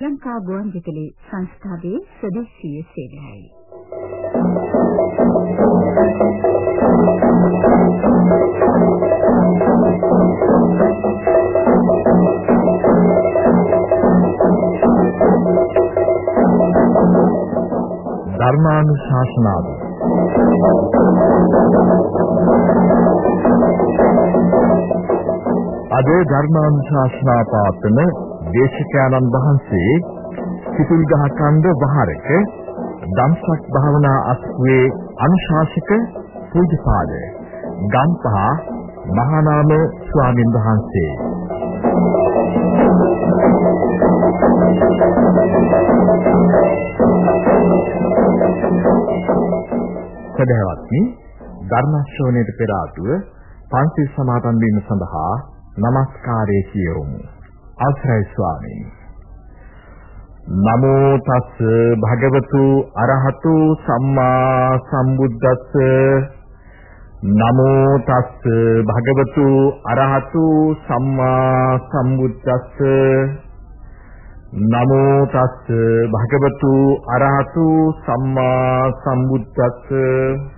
ලංකා ගුවන්විදුලි සංස්ථාවේ සදේශීය සේවයයි. ධර්මානුශාසනාව අද ධර්මානුශාසනා පාතන දේශකයන්න් වහන්සේ සිතුල්ගහ කන්ද වහරක ධම්සක් භාවනා අස්වේ අනුශාසක පූජපාද ගම්පහ මහානාම ස්වාමින් වහන්සේ සදහවත්නි ධර්ම ශ්‍රවණයට පෙර ආතුව පන්සිල් සමාදන් වීම සඳහා নমස්කාරය කියවමු. අවසරයි ස්වාමීනි. නමෝ තස් භගවතු අරහතු සම්මා සම්බුද්දස්ස. නමෝ තස් භගවතු අරහතු සම්මා සම්බුද්දස්ස. නමෝ තස් භගවතු අරහතු සම්මා සම්බුද්දස්ස.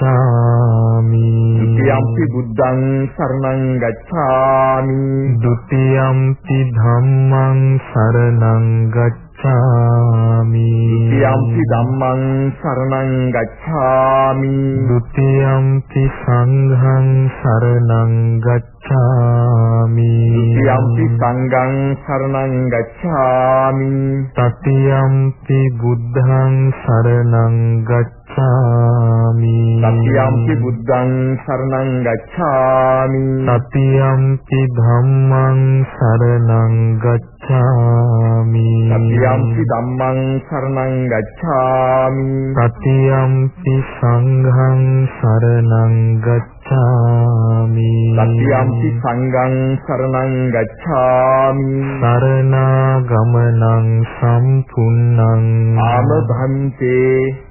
ဒ ුතියම්පි බුද්ධං සරණං ගච්ඡාමි ဒ ුතියම්පි ධම්මං සරණං ගච්ඡාමි ဒ ුතියම්පි ධම්මං සරණං ගච්ඡාමි ဒ ුතියම්පි සංඝං සරණං ගච්ඡාමි ගච්ඡාමි ဒ ුතියම්පි සංඝං සරණං ගච්ඡාමි තතියම්පි බුද්ධං සරණං ගච්ඡාමි තතියම්පි බුද්ධං සරණං ගච්ඡාමි. තතියම්පි ධම්මං සරණං ගච්ඡාමි. තතියම්පි ධම්මං සරණං ගච්ඡාමි. තතියම්පි සංඝං සරණං ගච්ඡාමි. ගච්ඡාමි සත්‍යම්පි සංඝං සරණං ගච්ඡාමි. සරණාගමනං සම්පුන්නං ආම භන්තේ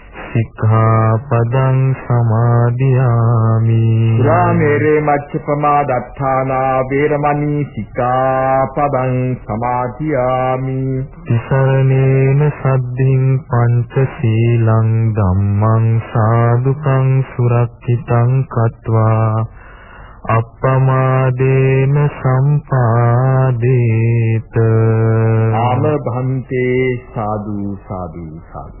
සික්ඛාපදං සමාදියාමි. සුරාමේරේ මච්චපමා දත්තානා වේරමණී සික්ඛාපදං සමාදියාමි. තිසරණේන සද්ධින් පංච සීලං ධම්මං සාදුකං සුරක්ෂිතං කତ୍වා. අප්පමාදේන සම්පාදේත. ආම භන්තේ සාදු සාදු සාදු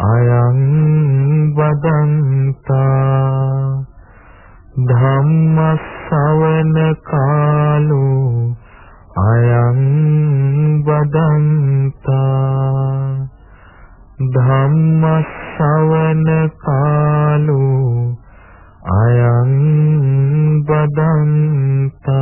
අයං වදන්තා. ධම්මස්සවන කාලෝ අයං වදන්තා. ධම්මස්සවන කාලෝ අයං වදන්තා.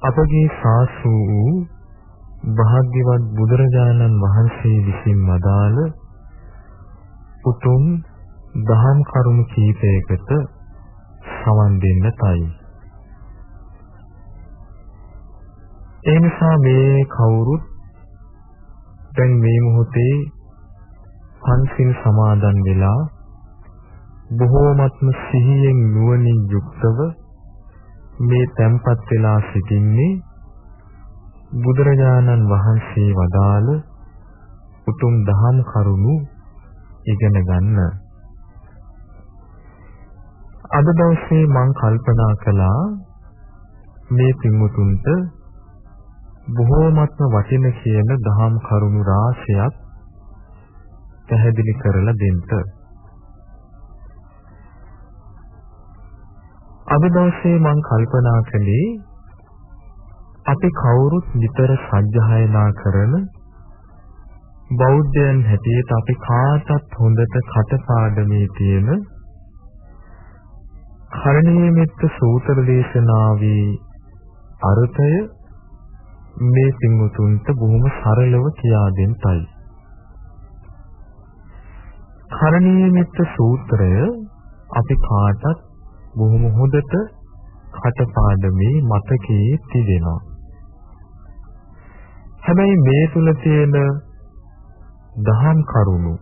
අපගේ සාසු වූ භාග්‍යවත් බුදුරජාණන් වහන්සේ විසින් වදාළ උතුම් දහම් කරුණු කීපයකට සවන් දෙන්නටයි. ඒ නිසා මේ කවුරුත් දැන් මේ මොහොතේ පන්සිල් සමාදන් වෙලා බොහෝමත්ම සිහියෙන් නුවණින් යුක්තව මේ තැම්පත් වෙලා සිටින්නේ බුදුරජාණන් වහන්සේ වදාළ උතුම් දහම් කරුණු ඉගෙන ගන්න. අද දවසේ මම කල්පනා කළා මේ පින්වුතුන්ට බොහෝමත්ම වටින කියන දහම් කරුණු රාශියක් පැහැදිලි කරලා දෙන්න. අද දවසේ මම කල්පනා කළේ අපි කවුරුත් නිතර සජ්ජායනා කරන බෞද්ධයන් හැටියට අපි කාටත් හොඳට කටපාඩමේ තියෙන කරණීය මෙත්ත සූත්‍ර දේශනාවේ අර්ථය මේ පින්වුතුන්ට බොහොම සරලව කියා දෙන්නයි. කරණීය මෙත්ත සූත්‍රය අපි කාටත් බොහොම හොඳට කටපාඩමේ මතකයේ තිබෙනවා. හැබැයි මේ තුල තියෙන දහම් කරුණු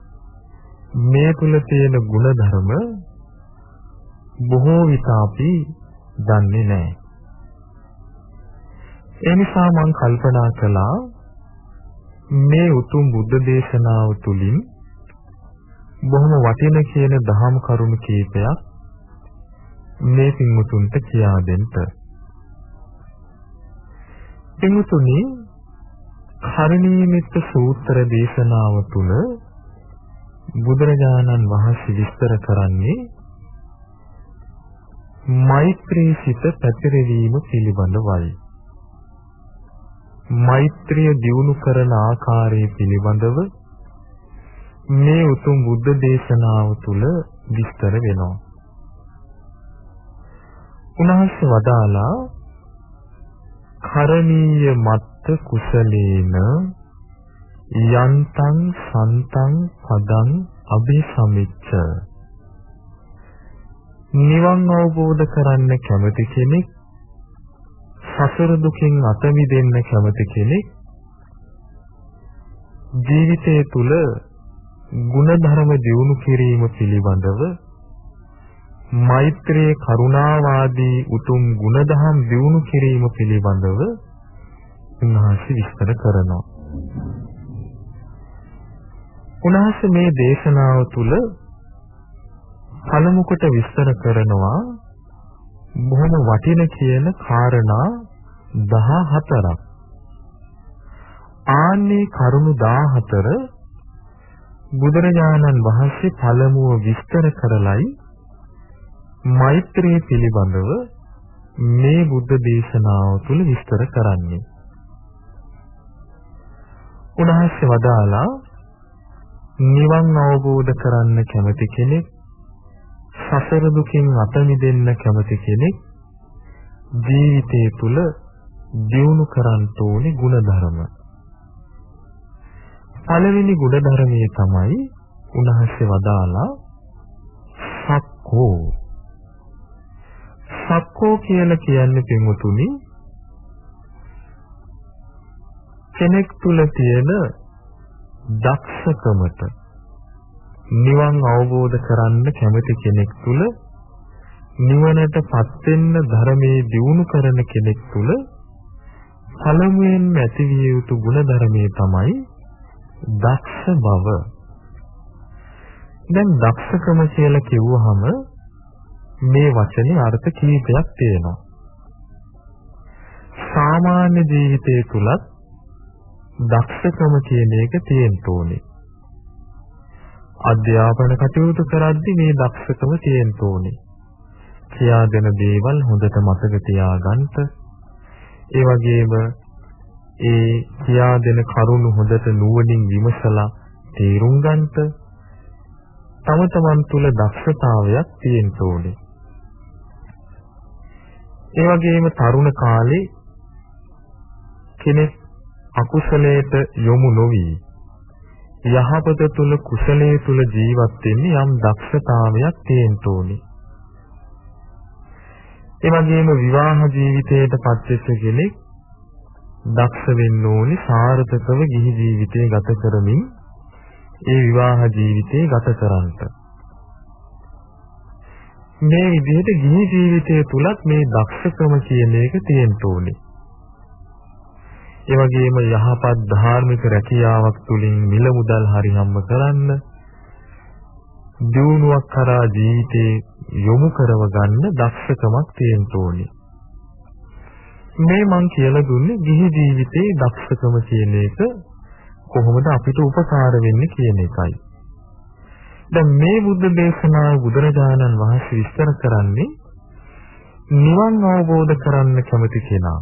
මේ තුල තියෙන ಗುಣධර්ම බොහෝ විට අපි දන්නේ නැහැ. ඒ නිසා මම කල්පනා කළා මේ උතුම් බුද්ධ දේශනාව තුළින් බොහොම වටින කියන දහම් කරුණු කීපයක් මේ පින්මුතුන්ට කියා දෙන්න. පින්මුතුනි කරණීයමිත්ත සූත්‍ර දේශනාව තුළ බුදුරජාණන් වහන්සේ විස්තර කරන්නේ මෛත්‍රී සිත පැතිරවීම පිළිබඳවයි. මෛත්‍රිය දියුණු කරන ආකාරය පිළිබඳව මේ උතුම් බුද්ධ දේශනාව තුළ විස්තර වෙනවා. උන්වහන්සේ වදාලා කරණීය මත්ත කුසලේන යන්තං සන්තං පදං අபிසමිච්ච නිවන් අවබෝධ කරන්න කැමති කෙනෙක් සසර දුකින් අත මිදෙන්න කැමති කෙනෙක් ජීවිතය තුළ ගුණධර්ම දියුණු කිරීම පිළිබඳව මෛත්‍රී කරුණාවාදී උතුම් ගුණධම් දියුණු කිරීම පිළිබඳව උන්වහන්සේ විස්තර කරනවා. උන්වහන්සේ මේ දේශනාව තුළ පළමු කොට විස්තර කරනවා බොහොම වටින කියන කාරණා 14ක්. ආන්නේ කරුණු 14 බුදුරජාණන් වහන්සේ පළමුව විස්තර කරලයි මෛත්‍රිය පිළිබඳව මේ බුද්ධ දේශනාව තුළ විස්තර කරන්නේ. උන්වහන්සේ වදාලා නිවන් අවබෝධ කරන්න කැමති කෙනෙක් සසර දුකින් අත මිදෙන්න කැමති කෙනෙක් ජීවිතය තුළ දියුණු කරන්න ඕනේ ಗುಣධර්ම. පළවෙනි ගුණ ධර්මයේ තමයි උන්වහන්සේ වදාලා සක්කෝ සක්කෝ කියලා කියන්නේ පින්වතුනි කෙනෙක් තුල තියෙන දක්ෂකමට නිවන් අවබෝධ කරන්න කැමති කෙනෙක් තුල නිවනටපත් වෙන්න ධර්මයේ දියුණු කරන කෙනෙක් තුල පළමුවෙන් ඇතිවිය යුතු ගුණධර්මයේ තමයි දක්ෂ බව. දැන් දක්ෂකම කියලා කිව්වහම මේ වචනේ අර්ථ කීපයක් තියෙනවා. සාමාන්‍ය ජීවිතයේ තුලත් දක්ෂකම කියන එක තියෙන්න ඕනේ. අධ්‍යාපන කටයුතු කරද්දී මේ දක්ෂකම තියෙන්න ඕනේ. කියා දෙන දේවල් හොඳට මතක තියාගන්න. ඒ වගේම ඒ කියා දෙන කරුණු හොඳට නුවණින් විමසලා තේරුම් ගන්නට තම තමන් තුළ දක්ෂතාවයක් තියෙන්න ඕනේ. ඒ වගේම තරුණ කාලේ කෙනෙක් අකුසලයට යොමු නොවි යහපත තුල කුසලයේ තුල ජීවත් වෙන්නේ යම් දක්ෂතාවයක් තියෙන්න ඕනේ. ඒ වගේම විවාහ ජීවිතයට පත්වෙච්ච කෙනෙක් දක්ෂ වෙන්න ඕනේ සාර්ථකව ගිහි ජීවිතය ගත කරමින් ඒ විවාහ ජීවිතය ගත කරන්නට. මේ විදිහට ගිහි ජීවිතය තුලත් මේ දක්ෂකම කියන එක තියෙන්න ඕනේ. ඒ වගේම යහපත් ධාර්මික රැකියාවක් තුලින් මිල මුදල් හරි හම්බ කරන්න දියුණුවක් කරා ජීවිතේ යොමු කරව ගන්න දක්ෂකමක් තියෙන්න ඕනේ. මේ මං කියලා දුන්නේ ගිහි ජීවිතේ දක්ෂකම කියන එක කොහොමද අපිට උපකාර වෙන්නේ කියන එකයි. දැන් මේ බුද්ධ දේශනාව බුදුරජාණන් වහන්සේ විස්තර කරන්නේ නිවන් අවබෝධ කරන්න කැමති කෙනා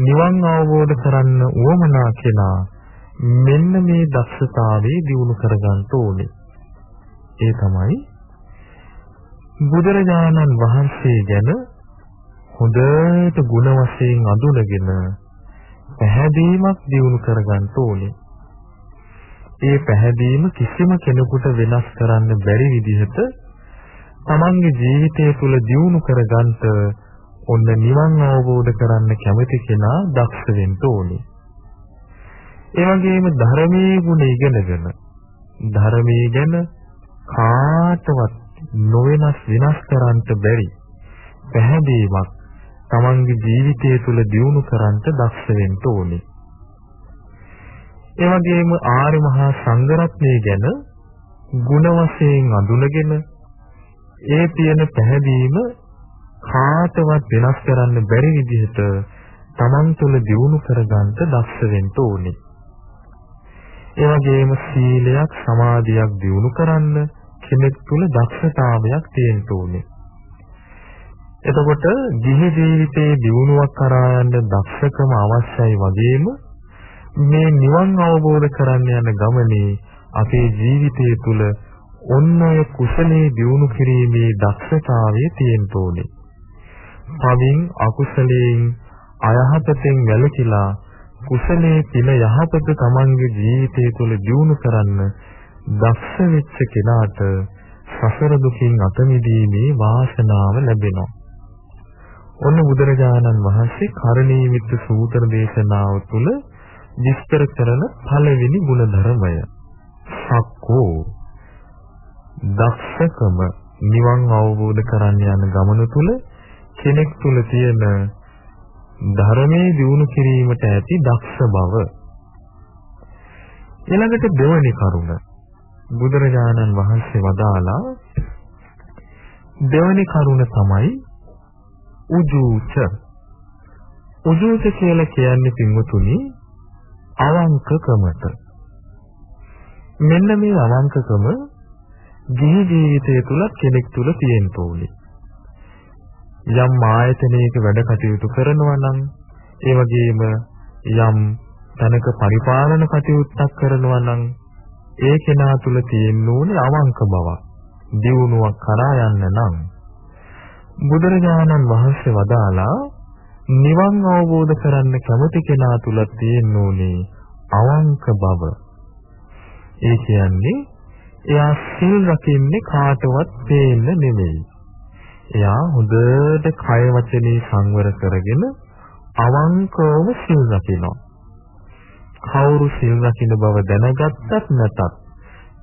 නිවන් අවබෝධ කරන්න උවමනා කෙනා මෙන්න මේ දක්ෂතාවයේ දිනු කරගන්න ඕනේ. ඒ තමයි බුදුරජාණන් වහන්සේ ගැන හොඳට ගුණ වශයෙන් අඳුනගෙන පැහැදීමක් දිනු කරගන්න ඕනේ. ඒ පැහැදීම කිසිම කෙනෙකුට වෙනස් කරන්න බැරි විදිහට තමන්ගේ ජීවිතය තුළ දියුණු කරගන්නට ඔන්න නිවන් අවබෝධ කරන්න කැමති කෙනා දක්ෂ වෙන්න ඕනේ. ඒ වගේම ධර්මයේ ගුණ ඉගෙනගෙන ධර්මයේ ගැන කාටවත් නොවෙනස් වෙනස් කරන්නට බැරි පැහැදීමක් තමන්ගේ ජීවිතය තුළ දියුණු කරන්නට දක්ෂ වෙන්න ඕනේ. ඒ වගේම ආර්ය මහා සංඝරත්නය ගැන ಗುಣ වශයෙන් අඳුනගෙන ඒ තියෙන පැහැදීම කාටවත් වෙනස් කරන්න බැරි විදිහට Taman තුල දියුණු කරගන්න දක්ෂ වෙන්න ඕනේ. ඒ වගේම සීලයක් සමාධියක් දියුණු කරන්න කෙනෙක් තුල දක්ෂතාවයක් තියෙන්න ඕනේ. එතකොට ගිහි ජීවිතයේ දියුණුවක් කරා යන්න දක්ෂකම අවශ්‍යයි වගේම මේ නිවන් අවබෝධ කරන්න යන ගමනේ අපේ ජීවිතය තුළ ඔන්න ඔය කුසලයේ දියුණු කිරීමේ දක්ෂතාවය තියෙන්න ඕනේ. පවින් අකුසලයෙන් අයහපතෙන් වැළකීලා කුසලයේ පින යහපත තමන්ගේ ජීවිතය තුළ දියුණු කරන්න දක්ෂ වෙච්ච කෙනාට සසර දුකින් අත මිදීමේ වාසනාව ලැබෙනවා. ඔන්න බුදුරජාණන් වහන්සේ කරණීයමිත සූත්‍ර දේශනාව තුළ විස්තර කරන පළවෙනි ගුණධර්මය. සක්කෝ. දක්ෂකම නිවන් අවබෝධ කරන්න යන ගමන තුල කෙනෙක් තුල තියෙන ධර්මයේ දියුණු කිරීමට ඇති දක්ෂ බව. ඊළඟට දෙවැනි කරුණ. බුදුරජාණන් වහන්සේ වදාලා දෙවැනි කරුණ තමයි උජූච. උජූච කියලා කියන්නේ පින්වතුනි අවංකකමට මෙන්න මේ අවංකකම ගිහි ජීවිතය තුල කෙනෙක් තුල තියෙන්න ඕනේ. යම් ආයතනයක වැඩ කටයුතු කරනවා නම් ඒ වගේම යම් තැනක පරිපාලන කටයුත්තක් කරනවා නම් ඒ කෙනා තුල තියෙන්න ඕනේ අවංක බවක්. දියුණුවක් කරා යන්න නම් බුදුරජාණන් වහන්සේ වදාලා නිවන් අවබෝධ කරන්න කැමති කෙනා තුල තියෙන්න ඕනේ අවංක බව. ඒ කියන්නේ එයා සිල් රකින්නේ කාටවත් පේන්න නෙමෙයි. එයා හොඳට කය වචනේ සංවර කරගෙන අවංකවම සිල් රකිනවා. කවුරු සිල් රකින්න බව දැනගත්තත් නැතත්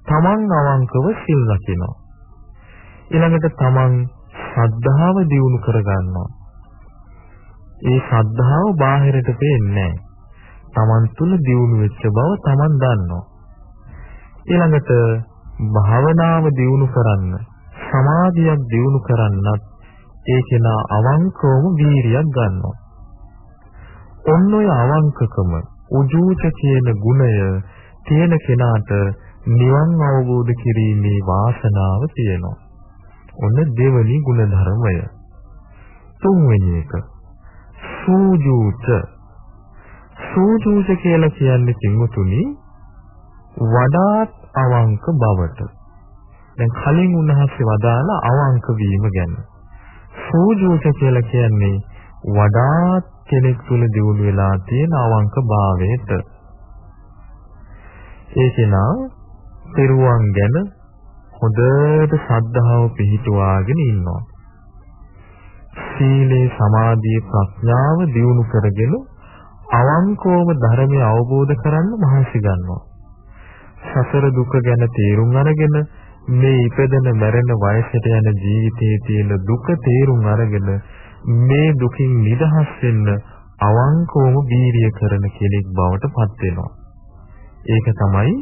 තමන් අවංකව සිල් රකිනවා. ඊළඟට තමන් ශ්‍රද්ධාව දියුණු කරගන්නවා. ඒ ශ්‍රද්ධාව බාහිරට පේන්නේ තමන් තුල දියුණු වෙච්ච බව තමන් දන්නවා. ඊළඟට භාවනාව දියුණු කරන්න සමාධියක් දියුණු කරන්නත් ඒ කෙනා අවංකවම වීරියක් ගන්නවා. ඔන්න ඔය අවංකකම උජූච කියන ගුණය තියෙන කෙනාට නිවන් අවබෝධ කිරීමේ වාසනාව තියෙනවා. ඔන්න දෙවනි ගුණධර්මය. තුන්වෙනි එක සූජූච සූජූච කියලා කියන්නේ කිමුතුනි වඩාත් අවංක බවට. දැන් කලින් උන්වහන්සේ වදාලා අවංක වීම ගැන. සූජූච කියලා කියන්නේ වඩාත් කෙනෙක් තුල දියුණු වෙලා තියෙන අවංක භාවයට. ඒකේනා පෙරුවන් ගැන හොඳට ශ්‍රද්ධාව පිහිටුවාගෙන ඉන්නවා. සීලේ සමාධියේ ප්‍රඥාව දියුණු කරගෙන අවංකවම ධර්මය අවබෝධ කරන්න මහන්සි ගන්නවා. සසර දුක ගැන තේරුම් අරගෙන මේ ඉපදෙන මැරෙන වයසට යන ජීවිතයේ තියෙන දුක තේරුම් අරගෙන මේ දුකින් නිදහස් වෙන්න අවංකවම බීරිය කරන කෙනෙක් බවට පත් වෙනවා. ඒක තමයි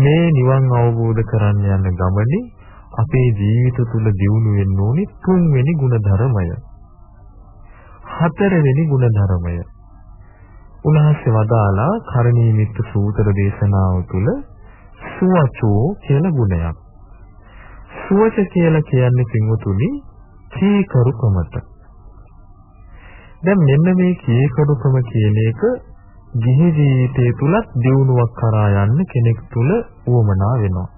මේ නිවන් අවබෝධ කරන්න යන ගමනේ අපේ ජීවිත තුළ දියුණු වෙන්න ඕනි තුන්වෙනි ಗುಣධර්මය. හතරවෙනි ಗುಣධර්මය. උන්වහන්සේ වදාලා කරණීය මිත්‍ර සූත්‍ර දේශනාව තුළ සුවචෝ කියලා ගුණයක්. සුවච කියලා කියන්නේ පින්වතුනි කීකරුකමට. දැන් මෙන්න මේ කීකරුකම කියන එක ගිහි ජීවිතය තුලත් දියුණුවක් කරා යන්න කෙනෙක් තුල උවමනා වෙනවා.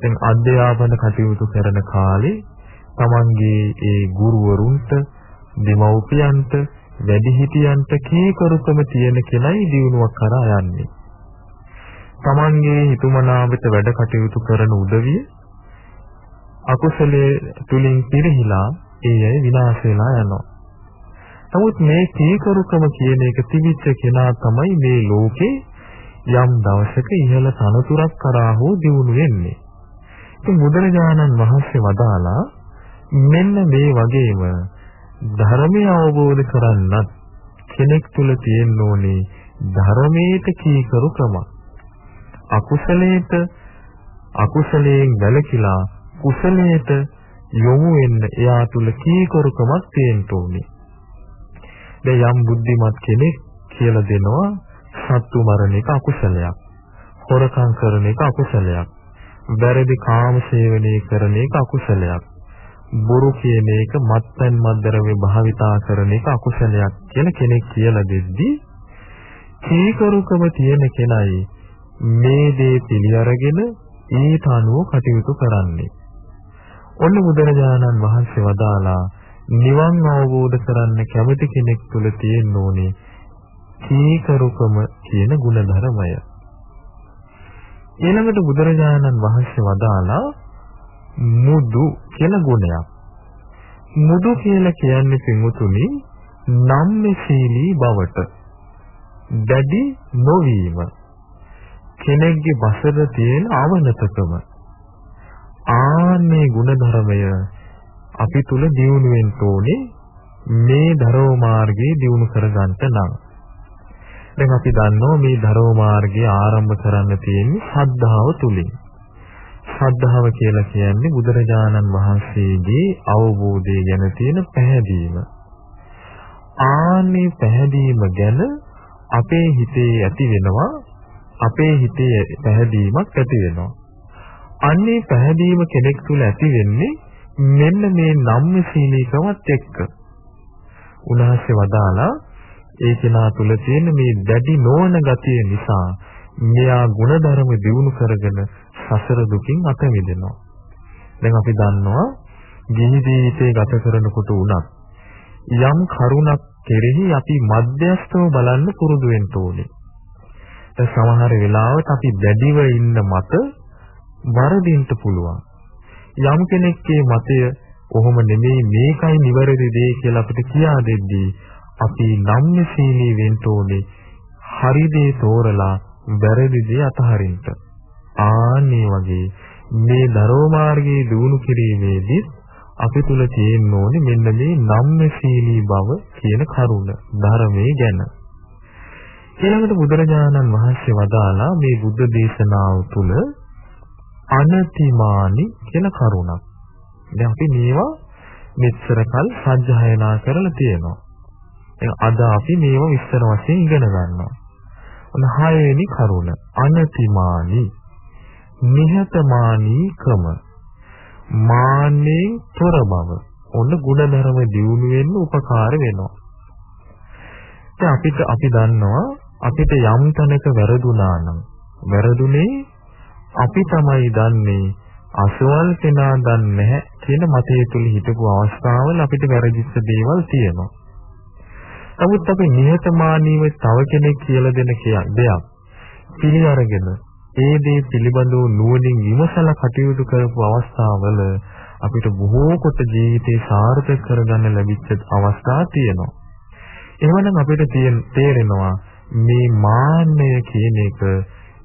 දැන් අධ්‍යාපන කටයුතු කරන කාලේ තමන්ගේ ඒ ගුරුවරුන්ට දෙමව්පියන්ට වැඩිහිටියන්ට කීකරුකම තියෙන කෙනයි දියුණුවක් කරා යන්නේ. තමන්ගේ හිතුමනාවට වැඩ කටයුතු කරන උදවිය අකුසලයේ තුලින් පිරිහිලා ඒ අය විනාශ වෙලා යනවා. නමුත් මේ කීකරුකම කියන එක තිබිච්ච කෙනා තමයි මේ ලෝකේ යම් දවසක ඉහළ තනතුරක් කරා හෝ දියුණු වෙන්නේ. ඉතින් බුදුරජාණන් වහන්සේ වදාලා මෙන්න මේ වගේම ධර්මය අවබෝධ කරන්නත් කෙනෙක් තුල තියෙන්න ඕනේ ධර්මයට කීකරුකමක්. අකුසලයට අකුසලයෙන් වැළකීලා කුසලයට යොමු වෙන්න එයා තුල කීකරුකමක් තියෙන්න ඕනේ. දැන් යම් බුද්ධිමත් කෙනෙක් කියලා දෙනවා සත්තු මරණ එක අකුසලයක්. හොරකම් කරන එක අකුසලයක්. වැරදි කාම සේවනය කරන එක අකුසලයක්. බොරු කියන එක මත්පැන් මද්දරවේ භාවිතා කරන එක අකුසලයක් කියලා කෙනෙක් කියලා දෙද්දී කීකරුකම තියෙන කෙනයි මේ දේ පිළි අරගෙන ඊට අනුව කටයුතු කරන්නේ. ඔන්න බුදුරජාණන් වහන්සේ වදාලා නිවන් අවබෝධ කරන්න කැමති කෙනෙක් තුළ තියෙන්න ඕනේ කීකරුකම කියන ගුණධර්මය. ඊළඟට බුදුරජාණන් වහන්සේ වදාලා මුදු කියන ගුණයක්. මුදු කියලා කියන්නේ පින්වතුනි නම්මශීලී බවට. දැඩි නොවීම. කෙනෙක්ගේ බසර තියෙන අවනතකම. ආන්නේ ಗುಣධර්මය අපි තුල දියුණු වෙන්න ඕනේ මේ ධර්ම මාර්ගයේ දියුණු කරගන්න නම්. දැන් අපි දන්නවා මේ ධර්ම මාර්ගය ආරම්භ කරන්න තියෙන්නේ ශ්‍රද්ධාව තුලින්. ශ්‍රද්ධාව කියලා කියන්නේ බුදුරජාණන් වහන්සේගේ අවබෝධය ගැන තියෙන පැහැදීම ආන්නේ පැහැදීම ගැන අපේ හිතේ ඇති වෙනවා අපේ හිතේ පැහැදීමක් ඇති වෙනවා. අන්නේ පැහැදීම කෙනෙක් තුල ඇති වෙන්නේ මෙන්න මේ නම්මශීලීකමත් එක්ක උන්වහන්සේ වදාලා ඒ කෙනා තුල තියෙන මේ දැඩි නොවන ගතිය නිසා මෙයා ಗುಣධර්ම දියුණු කරගෙන සසර දුකින් අත මිදෙනවා. දැන් අපි දන්නවා ගිහි ජීවිතේ ගත කරනකොට උනත් යම් කරුණක් කෙරෙහි අපි මධ්‍යස්ථව බලන්න පුරුදු වෙන්න ඕනේ. දැන් සමහර වෙලාවට අපි දැඩිව ඉන්න මත වරදින්න පුළුවන්. යම් කෙනෙක්ගේ මතය ඔහොම නෙමෙයි මේකයි නිවැරදි දේ කියලා අපිට කියා දෙද්දී අපි නම්‍යශීලී වෙන්න ඕනේ. හරි දේ තෝරලා වැරදි දේ අතහරින්න. ආන්නේ වගේ මේ දරෝ මාර්ගයේ දිනු කිරීමේදී අපි තුල තියෙන්න ඕනේ මෙන්න මේ නම්‍යශීලී බව කියන කරුණ ධර්මයේ ගැන. ඊළඟට බුදුරජාණන් වහන්සේ වදාලා මේ බුද්ධ දේශනාව තුල අනතිමානි කියන කරුණක්. දැන් අපි මේවා මෙච්චර කල් සජ්ජායනා කරලා තියෙනවා. දැන් අද අපි මේවා විස්තර වශයෙන් ඉගෙන ගන්නවා. ඔන්න හයවෙනි කරුණ අනතිමානි නිහතමානීකම මාන්නේ තොර බව. ඔන්න ಗುಣධර්ම දියුණු වෙන්න උපකාර වෙනවා. දැන් අපිට අපි දන්නවා අපිට යම් තැනක වැරදුනා නම් වැරදුනේ අපි තමයි දන්නේ අසවල් කෙනා දන්නේ නැහැ කියන මතය තුල හිටපු අවස්ථාවල අපිට වැරදිච්ච දේවල් තියෙනවා. නමුත් අපි නිහතමානීව තව කෙනෙක් කියලා දෙන දෙයක් පිළි අරගෙන ඒ දේ පිළිබඳව නුවණින් විමසලා කටයුතු කරපු අවස්ථාවල අපිට බොහෝ කොට ජීවිතේ සාර්ථක කරගන්න ලැබිච්ච අවස්ථා තියෙනවා. එහෙමනම් අපිට තේරෙනවා මේ මාන්නය කියන එක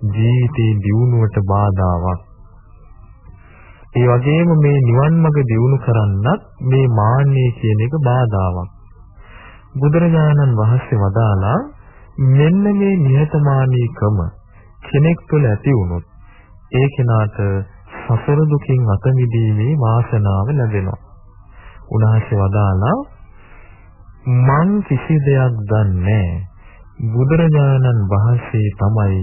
ජීවිතේ දියුණුවට බාධාවක්. ඒ වගේම මේ නිවන් මඟ දියුණු කරන්නත් මේ මාන්නය කියන එක බාධාවක්. බුදුරජාණන් වහන්සේ වදාලා මෙන්න මේ නිහතමානීකම කෙනෙක් තුළ ඇති වුණොත් ඒ කෙනාට සසර දුකින් අත මිදීමේ වාසනාව ලැබෙනවා. උන්වහන්සේ වදාලා මං කිසි දෙයක් දන්නේ බුදුරජාණන් වහන්සේ තමයි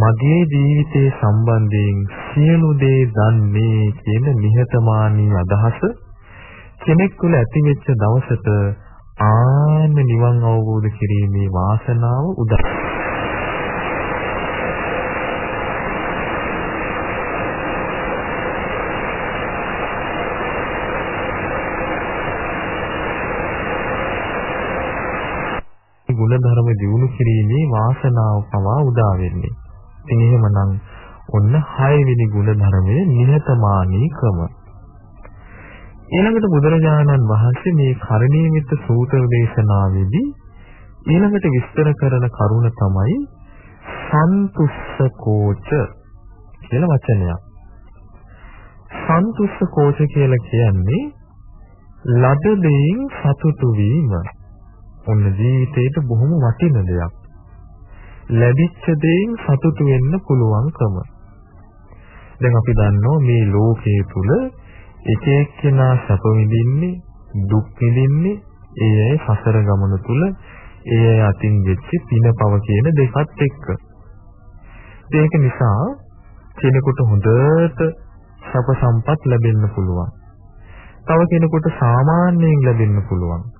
මගේ ජීවිතයේ සම්බන්ධයෙන් සියලු දේ දන්නේ කියන නිහතමානී අදහස කෙනෙක් තුළ ඇති වෙච්ච දවසට ආන්න නිවන් අවබෝධ කිරීමේ වාසනාව උදා ගුණධර්ම දියුණු කිරීමේ වාසනාව පවා උදා වෙන්නේ. ඉතින් එහෙමනම් ඔන්න 6 වෙනි ගුණධර්මයේ නිහතමානීකම. ඊළඟට බුදුරජාණන් වහන්සේ මේ කරණීයමිත සූත්‍ර දේශනාවේදී ඊළඟට විස්තර කරන කරුණ තමයි සන්තුස්සකෝච කියලා වචනයක්. සන්තුස්සකෝච කියලා කියන්නේ ලද දෙයින් සතුටු වීම. ඔන්න ජීවිතේට බොහොම වටින දෙයක්. ලැබිච්ච දෙයින් සතුටු වෙන්න පුළුවන්කම. දැන් අපි දන්නවා මේ ලෝකයේ තුල එක එක්කෙනා සැප විඳින්නේ දුක් විඳින්නේ ඒ අය සසර ගමන තුල ඒ අය අතින් වෙච්ච පිනපව කියන දෙකත් එක්ක. ඒක නිසා කෙනෙකුට හොඳට සැප සම්පත් ලැබෙන්න පුළුවන්. තව කෙනෙකුට සාමාන්‍යයෙන් ලැබෙන්න පුළුවන්.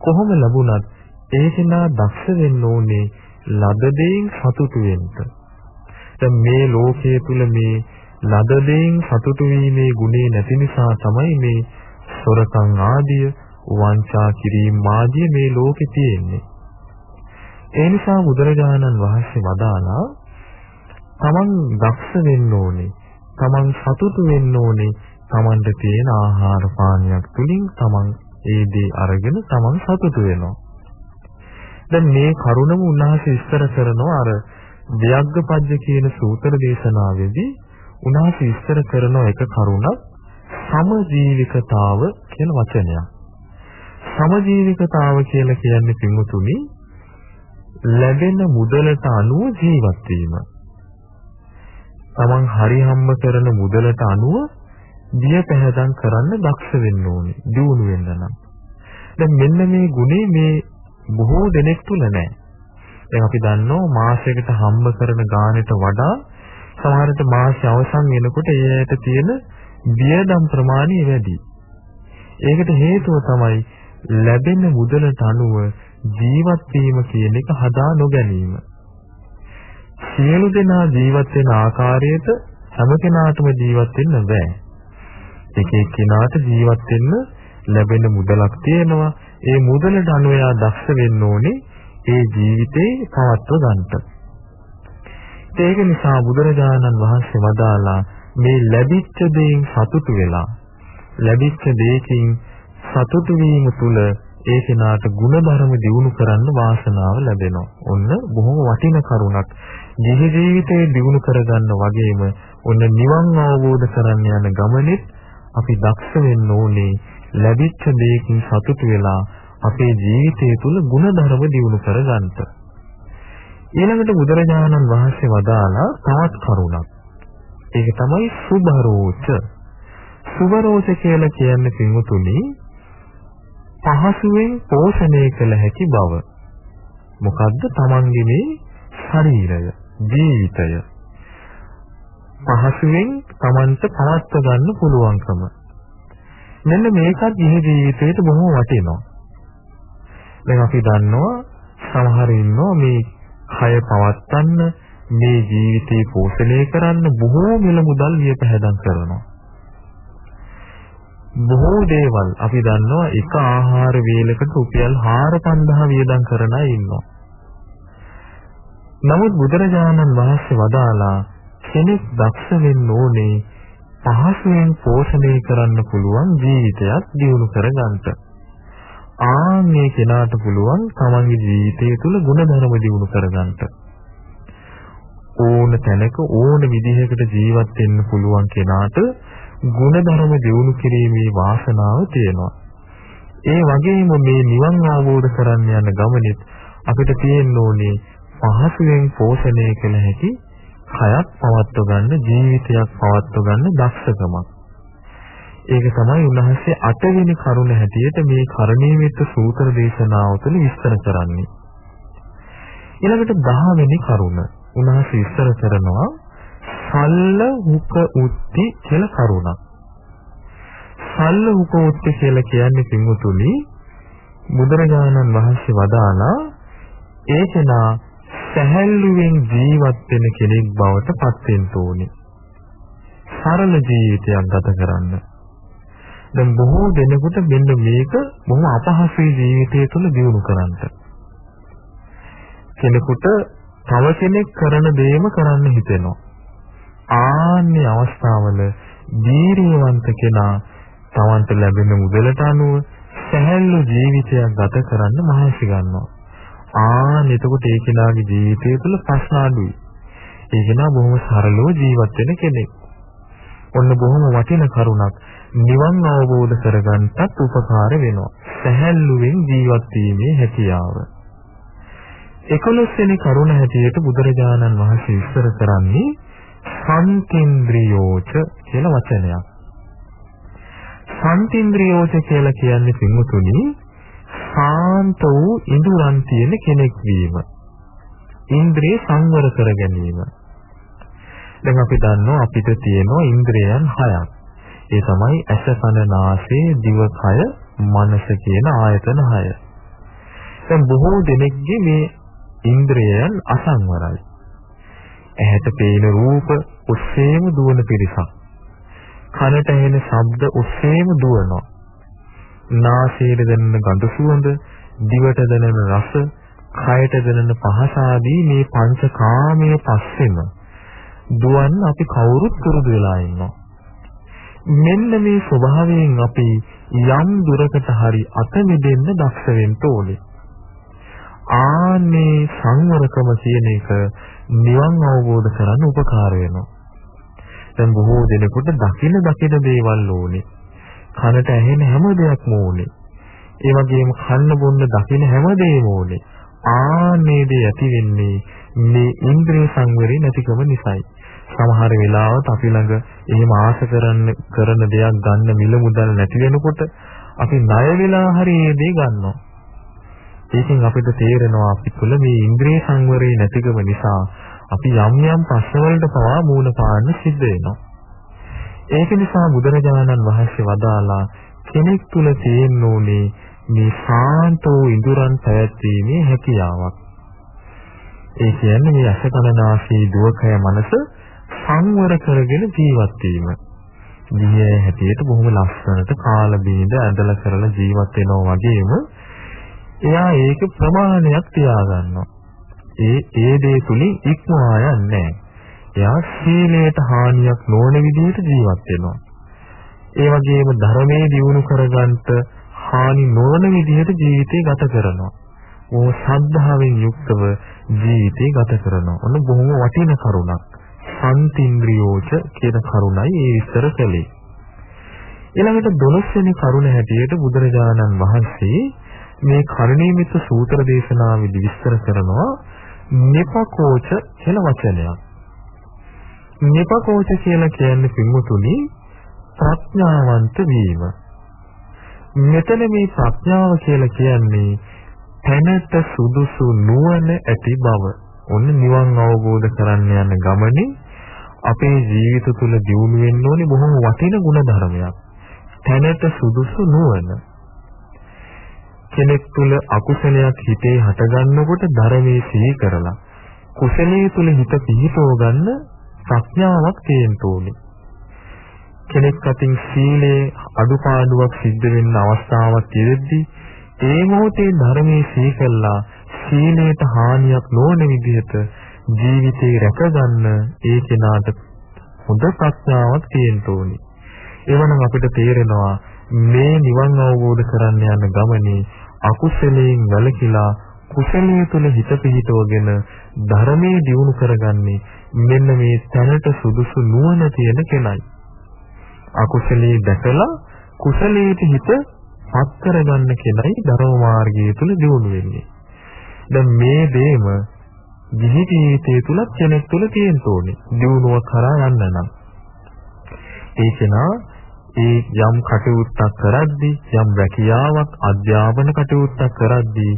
කොහොම ලැබුණත් ඒ කෙනා දක්ෂ වෙන්න ඕනේ ලද දෙයින් සතුටු වෙන්න. දැන් මේ ලෝකයේ තුල මේ ලද දෙයින් සතුටු වීමේ ගුණේ නැති නිසා තමයි මේ සොරකම් ආදිය වංචා කිරීම ආදිය මේ ලෝකේ තියෙන්නේ. ඒ නිසා බුදුරජාණන් වහන්සේ වදාලා තමන් දක්ෂ වෙන්න ඕනේ. තමන් සතුටු වෙන්න ඕනේ. තමන්ට තියෙන ආහාර පානයක් තුලින් තමන් ඒ දේ අරගෙන තමන් සතුටු වෙනවා. දැන් මේ කරුණම උන්වහන්සේ විස්තර කරනවා අර ව්‍යග්ගපද්‍ය කියන සූත්‍ර දේශනාවේදී උන්වහන්සේ විස්තර කරන එක කරුණක් සමජීවිකතාව කියන වචනයක්. සමජීවිකතාව කියලා කියන්නේ පින්වතුනි ලැබෙන මුදලට අනුව ජීවත් වීම. තමන් හරි හම්බ කරන මුදලට අනුව දිය පැහැදම් කරන්න දක්ෂ වෙන්න ඕනේ. දියුණු වෙන්න නම්. දැන් මෙන්න මේ ගුණේ මේ බොහෝ දෙනෙක් තුල නැහැ. දැන් අපි දන්නවා මාසයකට හම්බ කරන ගාණට වඩා සමහරට මාසය අවසන් වෙනකොට ඒ ඇයට තියෙන වියදම් ප්‍රමාණය වැඩි. ඒකට හේතුව තමයි ලැබෙන මුදලට අනුව ජීවත් වීම කියන එක හදා නොගැනීම. සියලු දෙනා ජීවත් වෙන ආකාරයට හැම කෙනාටම ජීවත් වෙන්න බෑ. එක එක්කෙනාට ජීවත් වෙන්න ලැබෙන මුදලක් තියෙනවා. ඒ මුදලට අනුව එයා දක්ෂ වෙන්න ඕනේ ඒ ජීවිතේ පවත්ව ගන්නට. ඒක නිසා බුදුරජාණන් වහන්සේ වදාලා මේ ලැබිච්ච දෙයින් සතුටු වෙලා ලැබිච්ච දෙයකින් සතුටු වීම තුළ ඒ කෙනාට ಗುಣධර්ම දියුණු කරන්න වාසනාව ලැබෙනවා. ඔන්න බොහොම වටින කරුණක්. ජීවි ජීවිතේ දියුණු කරගන්න වගේම ඔන්න නිවන් අවබෝධ කරන්න යන ගමනේ අපි දක්ෂ වෙන්න ඕනේ ලැබිච්ච දෙයකින් සතුටු වෙලා අපේ ජීවිතය තුළ ಗುಣධර්ම දියුණු කරගන්නට. ඊළඟට බුදුරජාණන් වහන්සේ වදාලා තවත් කරුණක්. ඒක තමයි සුභරෝච. සුභරෝච කියලා කියන්නේ පින්වතුනි පහසුවෙන් පෝෂණය කළ හැකි බව. මොකද්ද තමන්ගේ මේ ශරීරය, ජීවිතය. පහසුවෙන් තමන්ට පවත්ව ගන්න පුළුවන්කම. මෙන්න මේකත් ජීවිත ජීවිතේට බොහොම වටිනවා. දැන් අපි දන්නවා සමහර ඉන්නවා මේ කය පවත්වන්න මේ ජීවිතේ පෝෂණය කරන්න බොහෝ මිල මුදල් වියපහැදම් කරනවා. බොහෝ දේවල් අපි දන්නවා එක ආහාර වේලකට රුපියල් 4-5000 වියදම් කරන අය ඉන්නවා. නමුත් බුදුරජාණන් වහන්සේ වදාලා කෙනෙක් දක්ෂ වෙන්න ඕනේ පහසුවෙන් පෝෂණය කරන්න පුළුවන් ජීවිතයක් දියුණු කරගන්නට. ආන්නේ කෙනාට පුළුවන් තමන්ගේ ජීවිතය තුළ ගුණධර්ම දියුණු කරගන්නට. ඕන තැනක ඕන විදිහකට ජීවත් වෙන්න පුළුවන් කෙනාට ගුණධර්ම දියුණු කිරීමේ වාසනාව තියෙනවා. ඒ වගේම මේ නිවන් අවබෝධ කරන්න යන ගමනෙත් අපිට තියෙන්න ඕනේ පහසුවෙන් පෝෂණය කළ හැකි කයක් පවත්ව ගන්න ජීවිතයක් පවත්ව ගන්න දක්ෂකමක්. ඒක තමයි උන්වහන්සේ අටවෙනි කරුණ හැටියට මේ කරණීයමිත සූත්‍ර දේශනාව තුළ විස්තර කරන්නේ. ඊළඟට 10 වෙනි කරුණ උන්වහන්සේ විස්තර කරනවා සල්ල හුක උත්ති කියලා කරුණක්. සල්ල හුක උත්ති කියලා කියන්නේ පින්වතුනි බුදුරජාණන් වහන්සේ වදාලා ඒකනා සැහැල්ලුවෙන් ජීවත් වෙන කෙනෙක් බවට පත් වෙන්න ඕනේ. සරල ජීවිතයක් ගත කරන්න. දැන් බොහෝ දෙනෙකුට මෙන්න මේක බොහොම අපහසුයි ජීවිතය තුළ දියුණු කරන්නට. කෙනෙකුට තව කෙනෙක් කරන දේම කරන්න හිතෙනවා. ආන්නේ අවස්ථාවල දීර්යවන්ත කෙනා තවන්ට ලැබෙන මුදලට අනුව සැහැල්ලු ජීවිතයක් ගත කරන්න මහන්සි ගන්නවා. ආන් එතකොට ඒ කෙනාගේ ජීවිතය තුළ ප්‍රශ්න අඩුයි. ඒ කෙනා බොහොම සරලව ජීවත් වෙන කෙනෙක්. ඔන්න බොහොම වටින කරුණක්. නිවන් අවබෝධ කරගන්නටත් උපකාර වෙනවා. සැහැල්ලුවෙන් ජීවත් වීමේ හැකියාව. 11 වෙනි කරුණ හැටියට බුදුරජාණන් වහන්සේ විස්තර කරන්නේ සම්තින්ද්‍රියෝච කියලා වචනයක්. සම්තින්ද්‍රියෝච කියලා කියන්නේ පින්වතුනි සාන්ත වූ ඉඳුරන් තියෙන කෙනෙක් වීම. ඉන්ද්‍රිය සංවර කර ගැනීම. දැන් අපි දන්නවා අපිට තියෙනවා ඉන්ද්‍රියයන් හයක්. ඒ තමයි ඇස කන නාසය දිව කය මනස කියන ආයතන 6. දැන් බොහෝ දෙනෙක්ගේ මේ ඉන්ද්‍රයන් අසංවරයි. ඇහැට පේන රූප ඔස්සේම දුවන පිරිසක්. කනට ඇහෙන ශබ්ද ඔස්සේම දුවනවා. නාසයට දැනෙන ගඳ සුවඳ, දිවට දැනෙන රස, කයට දැනෙන පහස ආදී මේ පංචකාමයේ පස්සෙම දුවන්න අපි කවුරුත් පුරුදු වෙලා ඉන්නවා. මෙන්න මේ ස්වභාවයෙන් අපි යම් දුරකට හරි අත මිදෙන්න දක්ෂ වෙන්න ඕනේ. ආනේ සංවරකම කියන එක නිවන් අවබෝධ කරන්න උපකාර වෙනවා. දැන් බොහෝ දෙනෙකුට දකින දකින දේවල් ඕනේ. කනට ඇහෙන හැම දෙයක්ම ඕනේ. ඒ වගේම කන්න බොන්න දකින හැම දෙයක්ම ඕනේ. ආනේ දේ ඇති වෙන්නේ මේ ඉන්ද්‍රිය සංවරය නැතිකම නිසායි. සමහර වෙලාවට අපි ළඟ එහෙම ආශ කරන්න කරන දෙයක් ගන්න මිල මුදල් නැති වෙනකොට අපි ණය වෙලා හරි මේ දේ ගන්නවා. ඒකෙන් අපිට තේරෙනවා අපි තුළ මේ ඉන්ද්‍රිය සංවරය නැතිකම නිසා අපි යම් යම් ප්‍රශ්නවලට පවා මූණ පාන්න සිද්ධ වෙනවා. ඒක නිසා බුදුරජාණන් වහන්සේ වදාලා කෙනෙක් තුල තියෙන්න ඕනේ මේ සාන්ත වූ ඉඳුරන් පැවැත්වීමේ හැකියාවක්. ඒ කියන්නේ මේ අසකනාසී දුවකය මනස සංවර කරගෙන ජීවත් වීම. ගියේ හැටියට බොහොම ලස්සනට කාල බීඳ ඇදලා කරලා ජීවත් වෙනවා වගේම එයා ඒක ප්‍රමාණයක් තියාගන්නවා. ඒ ඒ දේ තුලින් ඉක්මවා යන්නේ එයා සීලයට හානියක් නොවන විදිහට ජීවත් වෙනවා. ඒ වගේම ධර්මයේ දියුණු කරගන්නට හානි නොවන විදිහට ජීවිතය ගත කරනවා. ඕ ශ්‍රද්ධාවෙන් යුක්තව ජීවිතය ගත කරනවා. ඔන්න බොහොම වටින කරුණක්. සම්තින්ද්‍රියෝච කියන කරුණයි ඒ විස්තර කළේ. ඊළඟට 12 වෙනි කරුණ හැටියට බුදුරජාණන් වහන්සේ මේ කර්ණීමිත සූත්‍ර දේශනාවේදී විස්තර කරනවා නිපකෝච කියන වචනයක්. නිපකෝච කියලා කියන්නේ පින්වතුනි ප්‍රඥාවන්ත වීම. මෙතන මේ ප්‍රඥාව කියලා කියන්නේ තැනට සුදුසු නුවණ ඇති බව. ඔන්න නිවන් අවබෝධ කරන්න යන ගමනේ අපේ ජීවිත තුළ දියුණු වෙන්න ඕනේ බොහොම වටින ගුණ ධර්මයක්. තැනට සුදුසු නුවණ. කෙනෙක් තුළ අකුසලයක් හිතේ හටගන්නකොට ධර්මයේ සිහි කරලා කුසලයේ තුල හිත පිහිටව ගන්න ප්‍රඥාවක් තියෙන්න ඕනේ. කෙනෙක් අතින් සීලේ අඩුපාඩුවක් සිද්ධ වෙන්න අවස්ථාවක් තියෙද්දී ඒ මොහොතේ ධර්මයේ සීකල්ලා සීලයට හානියක් නොවන විදිහට ජීවිතේ රැකගන්න ඒ කෙනාට හොඳ ප්‍රඥාවක් තියෙන්න ඕනේ. එවනම් අපිට තේරෙනවා මේ නිවන් අවබෝධ කරන්න යන ගමනේ අකුසලයෙන් වැළකීලා කුසලයේ තුල හිත පිහිටවගෙන ධර්මයේ දියුණු කරගන්නේ මෙන්න මේ තැනට සුදුසු නුවණ තියෙන කෙනයි. අකුසලයේ දැකලා කුසලයට හිත පත් කරගන්න කෙනයි ධර්ම මාර්ගය තුල දියුණු වෙන්නේ. දැන් මේ දේම දිහි ජීවිතය තුල කෙනෙක් තුල තියෙන්න ඕනේ. දියුණුව කරා යන්න නම්. ඒ කෙනා ඒ යම් කටයුත්තක් කරද්දී යම් රැකියාවක් අධ්‍යාපන කටයුත්තක් කරද්දී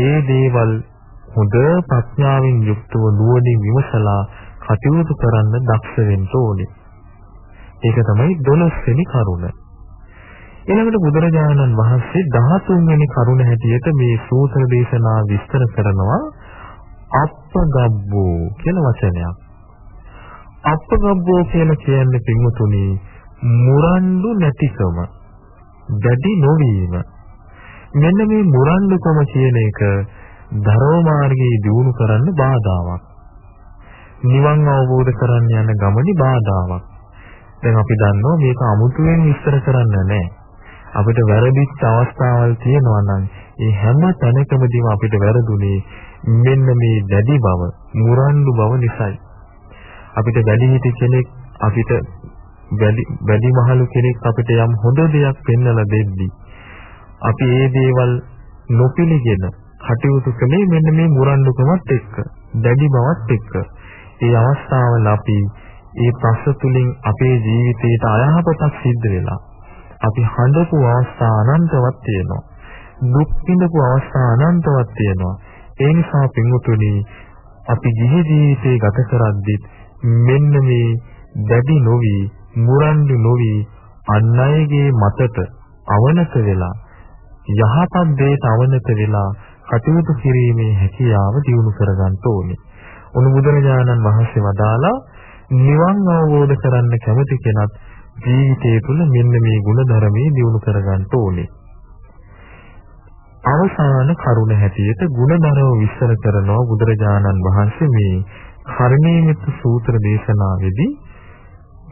ඒ දේවල් හොඳ ප්‍රඥාවෙන් යුක්තව නුවණින් විමසලා කටයුතු කරන්න දක්ෂ වෙන්න ඕනේ. ඒක තමයි 12 වෙනි කරුණ. ඊළඟට බුදුරජාණන් වහන්සේ 13 වෙනි කරුණ හැටියට මේ සූත්‍ර දේශනා විස්තර කරනවා අප්පගබ්බෝ කියන වචනයක්. අප්පගබ්බෝ කියලා කියන්නේ පින්වතුනි මුරණ්ඩු නැතිකම, දැඩි නොවීම. මෙන්න මේ මුරණ්ඩුකම කියන එක ධර්ම මාර්ගයේ දියුණු කරන්න බාධාවක්. නිවන් අවබෝධ කරන්න යන ගමනේ බාධාවක්. දැන් අපි දන්නවා මේක අමුතුවෙන් විස්තර කරන්න නැහැ. අපිට වැරදිච්ච අවස්ථාවල් තියෙනවා නම් ඒ හැම තැනකමදීම අපිට වැරදුනේ මෙන්න මේ දැඩි බව, මුරණ්ඩු බව නිසායි. අපිට වැඩිහිටි කෙනෙක් අපිට වැඩි වැඩිමහලු කෙනෙක් අපිට යම් හොඳ දෙයක් පෙන්වලා දෙද්දී අපි ඒ දේවල් නොපිළිගෙන කටයුතු කළේ මෙන්න මේ මුරණ්ඩුකමත් එක්ක, දැඩි බවත් එක්ක. ඒ අවස්ථාවල අපි ඒ ප්‍රශ්න තුලින් අපේ ජීවිතයට අයහපතක් සිද්ධ වෙලා අපි හඬපු අවස්ථා අනන්තවත් තියෙනවා. දුක් විඳපු අවස්ථා අනන්තවත් තියෙනවා. ඒ නිසා පින්වතුනි අපි ජීවි ජීවිතේ ගත කරද්දී මෙන්න මේ දැඩි නොවි, මුරණ්ඩු නොවි අන් අයගේ මතට අවනත වෙලා යහපත් දේට අවනත වෙලා කටයුතු කිරීමේ හැකියාව දියුණු කරගන්න ඕනේ. උණු බුදුරජාණන් වහන්සේ වදාලා නිවන් අවබෝධ කරන්න කැමති කෙනත් ජීවිතය තුළ මෙන්න මේ ගුණ ධර්මයේ දියුණු කරගන්න ඕනේ. අවසාන කරුණ හැටියට ගුණධර්ම විස්තර කරනවා බුදුරජාණන් වහන්සේ මේ කර්ණීයමිත සූත්‍ර දේශනාවේදී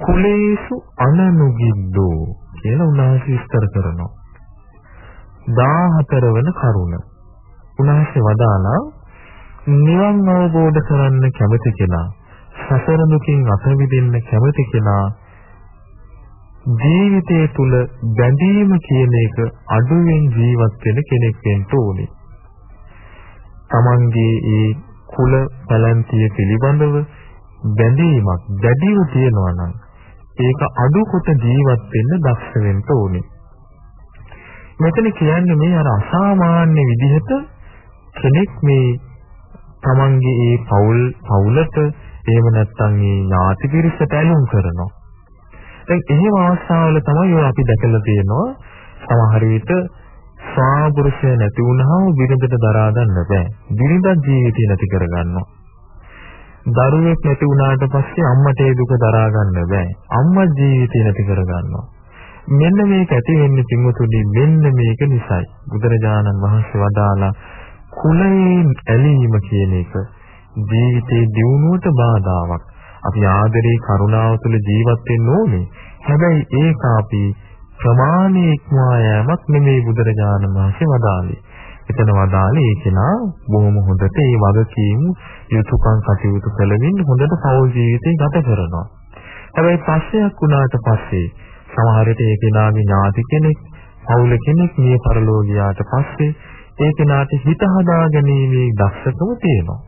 කුලේසු අනනුගිද්දෝ කියලා උන්වහන්සේ විස්තර කරනවා. 14 වන කරුණ. උන්වහන්සේ වදාලා නිවන් අවබෝධ කරන්න කැමති කෙනා සසර දුකින් අත මිදෙන්න කැමති කෙනා ජීවිතය තුල බැඳීම කියන එක අඩුවෙන් ජීවත් වෙන කෙනෙක් වෙන්න ඕනේ. Tamange ඒ කුල පැලැන්තිය පිළිබඳව බැඳීමක් දැඩිව තියෙනවා නම් ඒක අඩු කොට ජීවත් වෙන්න දක්ෂ වෙන්න ඕනේ. මෙතන කියන්නේ මේ අර අසාමාන්‍ය විදිහට කෙනෙක් මේ Tamange ඒ පෞල් පෞලට එහෙම නැත්නම් මේ ඥාති පිරිසට ඇලුම් කරනවා. දැන් එහෙම අවස්ථාවල තමයි ඔය අපි දැකලා තියෙනවා සමහර විට ස්වාපුරුෂය නැති වුණාම බිරිඳට දරා ගන්න බෑ. බිරිඳත් ජීවිතය නැති කර ගන්නවා. දරුවෙක් නැති වුණාට පස්සේ අම්මට ඒ දුක දරා ගන්න බෑ. අම්මා ජීවිතය නැති කර ගන්නවා. මෙන්න මේක ඇති වෙන්නේ පින්වතුනි මෙන්න මේක නිසායි. බුදුරජාණන් වහන්සේ වදාලා කුලයෙන් ඇලීම කියන එක ජීවිතේ දියුණුවට බාධාවක්. අපි ආදරේ කරුණාව තුළ ජීවත් වෙන්න ඕනේ. හැබැයි ඒක අපි ප්‍රමාණයේ ඉක්මවා යෑමක් නෙමෙයි බුදුරජාණන් වහන්සේ වදාළේ. එතන වදාළේ ඒ කෙනා බොහොම හොඳට ඒ වගකීම් යුතුයකම් කටයුතු කළමින් හොඳට පෞල් ජීවිතේ ගත කරනවා. හැබැයි පස්සයක් වුණාට පස්සේ සමහර විට ඒ කෙනාගේ ඥාති කෙනෙක්, පවුල කෙනෙක් මිය පරලෝ ගියාට පස්සේ ඒ කෙනාට හිත හදා ගැනීමේ දක්ෂකම තියෙනවා.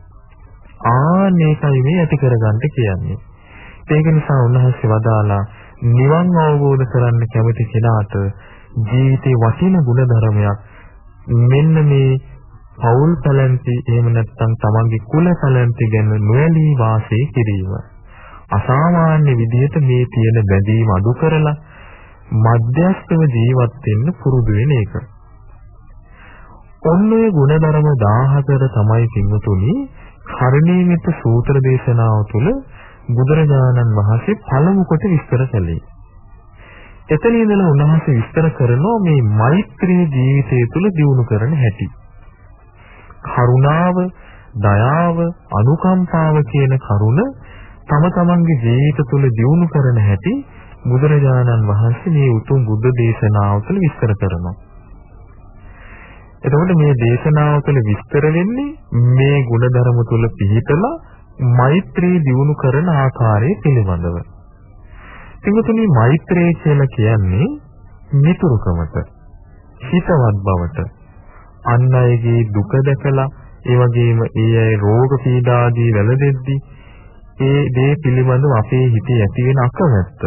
ආනේකයි මේ ඇති කරගන්න කියන්නේ. ඒක නිසා උන්වහන්සේ වදාලා නිවන් අවබෝධ කරන්න කැමති කෙනාට ජීවිතේ වටින ගුණධර්මයක් මෙන්න මේ පෞල් පැලැන්ති එහෙම නැත්නම් තමන්ගේ කුල පැලැන්ති ගැන නොඇලී වාසය කිරීම. අසාමාන්‍ය විදිහට මේ තියෙන බැඳීම අඩු කරලා මධ්‍යස්ථව ජීවත් වෙන්න පුරුදු වෙන එක. ඔන්න ඔය ගුණධර්ම 14 තමයි පින්වතුනි කර්ණීයමිත සූත්‍ර දේශනාව තුළ බුදුරජාණන් වහන්සේ පළමු කොට විස්තර කළේ. එතන ඉඳලා උන්වහන්සේ විස්තර කරනවා මේ මෛත්‍රී ජීවිතය තුළ දියුණු කරන හැටි. කරුණාව, දයාව, අනුකම්පාව කියන කරුණ තම තමන්ගේ ජීවිත තුළ දියුණු කරන හැටි බුදුරජාණන් වහන්සේ මේ උතුම් බුද්ධ දේශනාව තුළ විස්තර කරනවා. එතකොට මේ දේශනාව තුළ විස්තර වෙන්නේ මේ ಗುಣධර්ම තුළ පිහිටලා මෛත්‍රී දියුණු කරන ආකාරය පිළිබඳව. එතකොට මෛත්‍රී කියලා කියන්නේ මිතුරුකමට, හිතවත් බවට, අන් අයගේ දුක දැකලා ඒ වගේම ඒ අය රෝග පීඩා ආදී වැළඳෙද්දී ඒ දේ පිළිබඳව අපේ හිතේ ඇති වෙන අකමැත්ත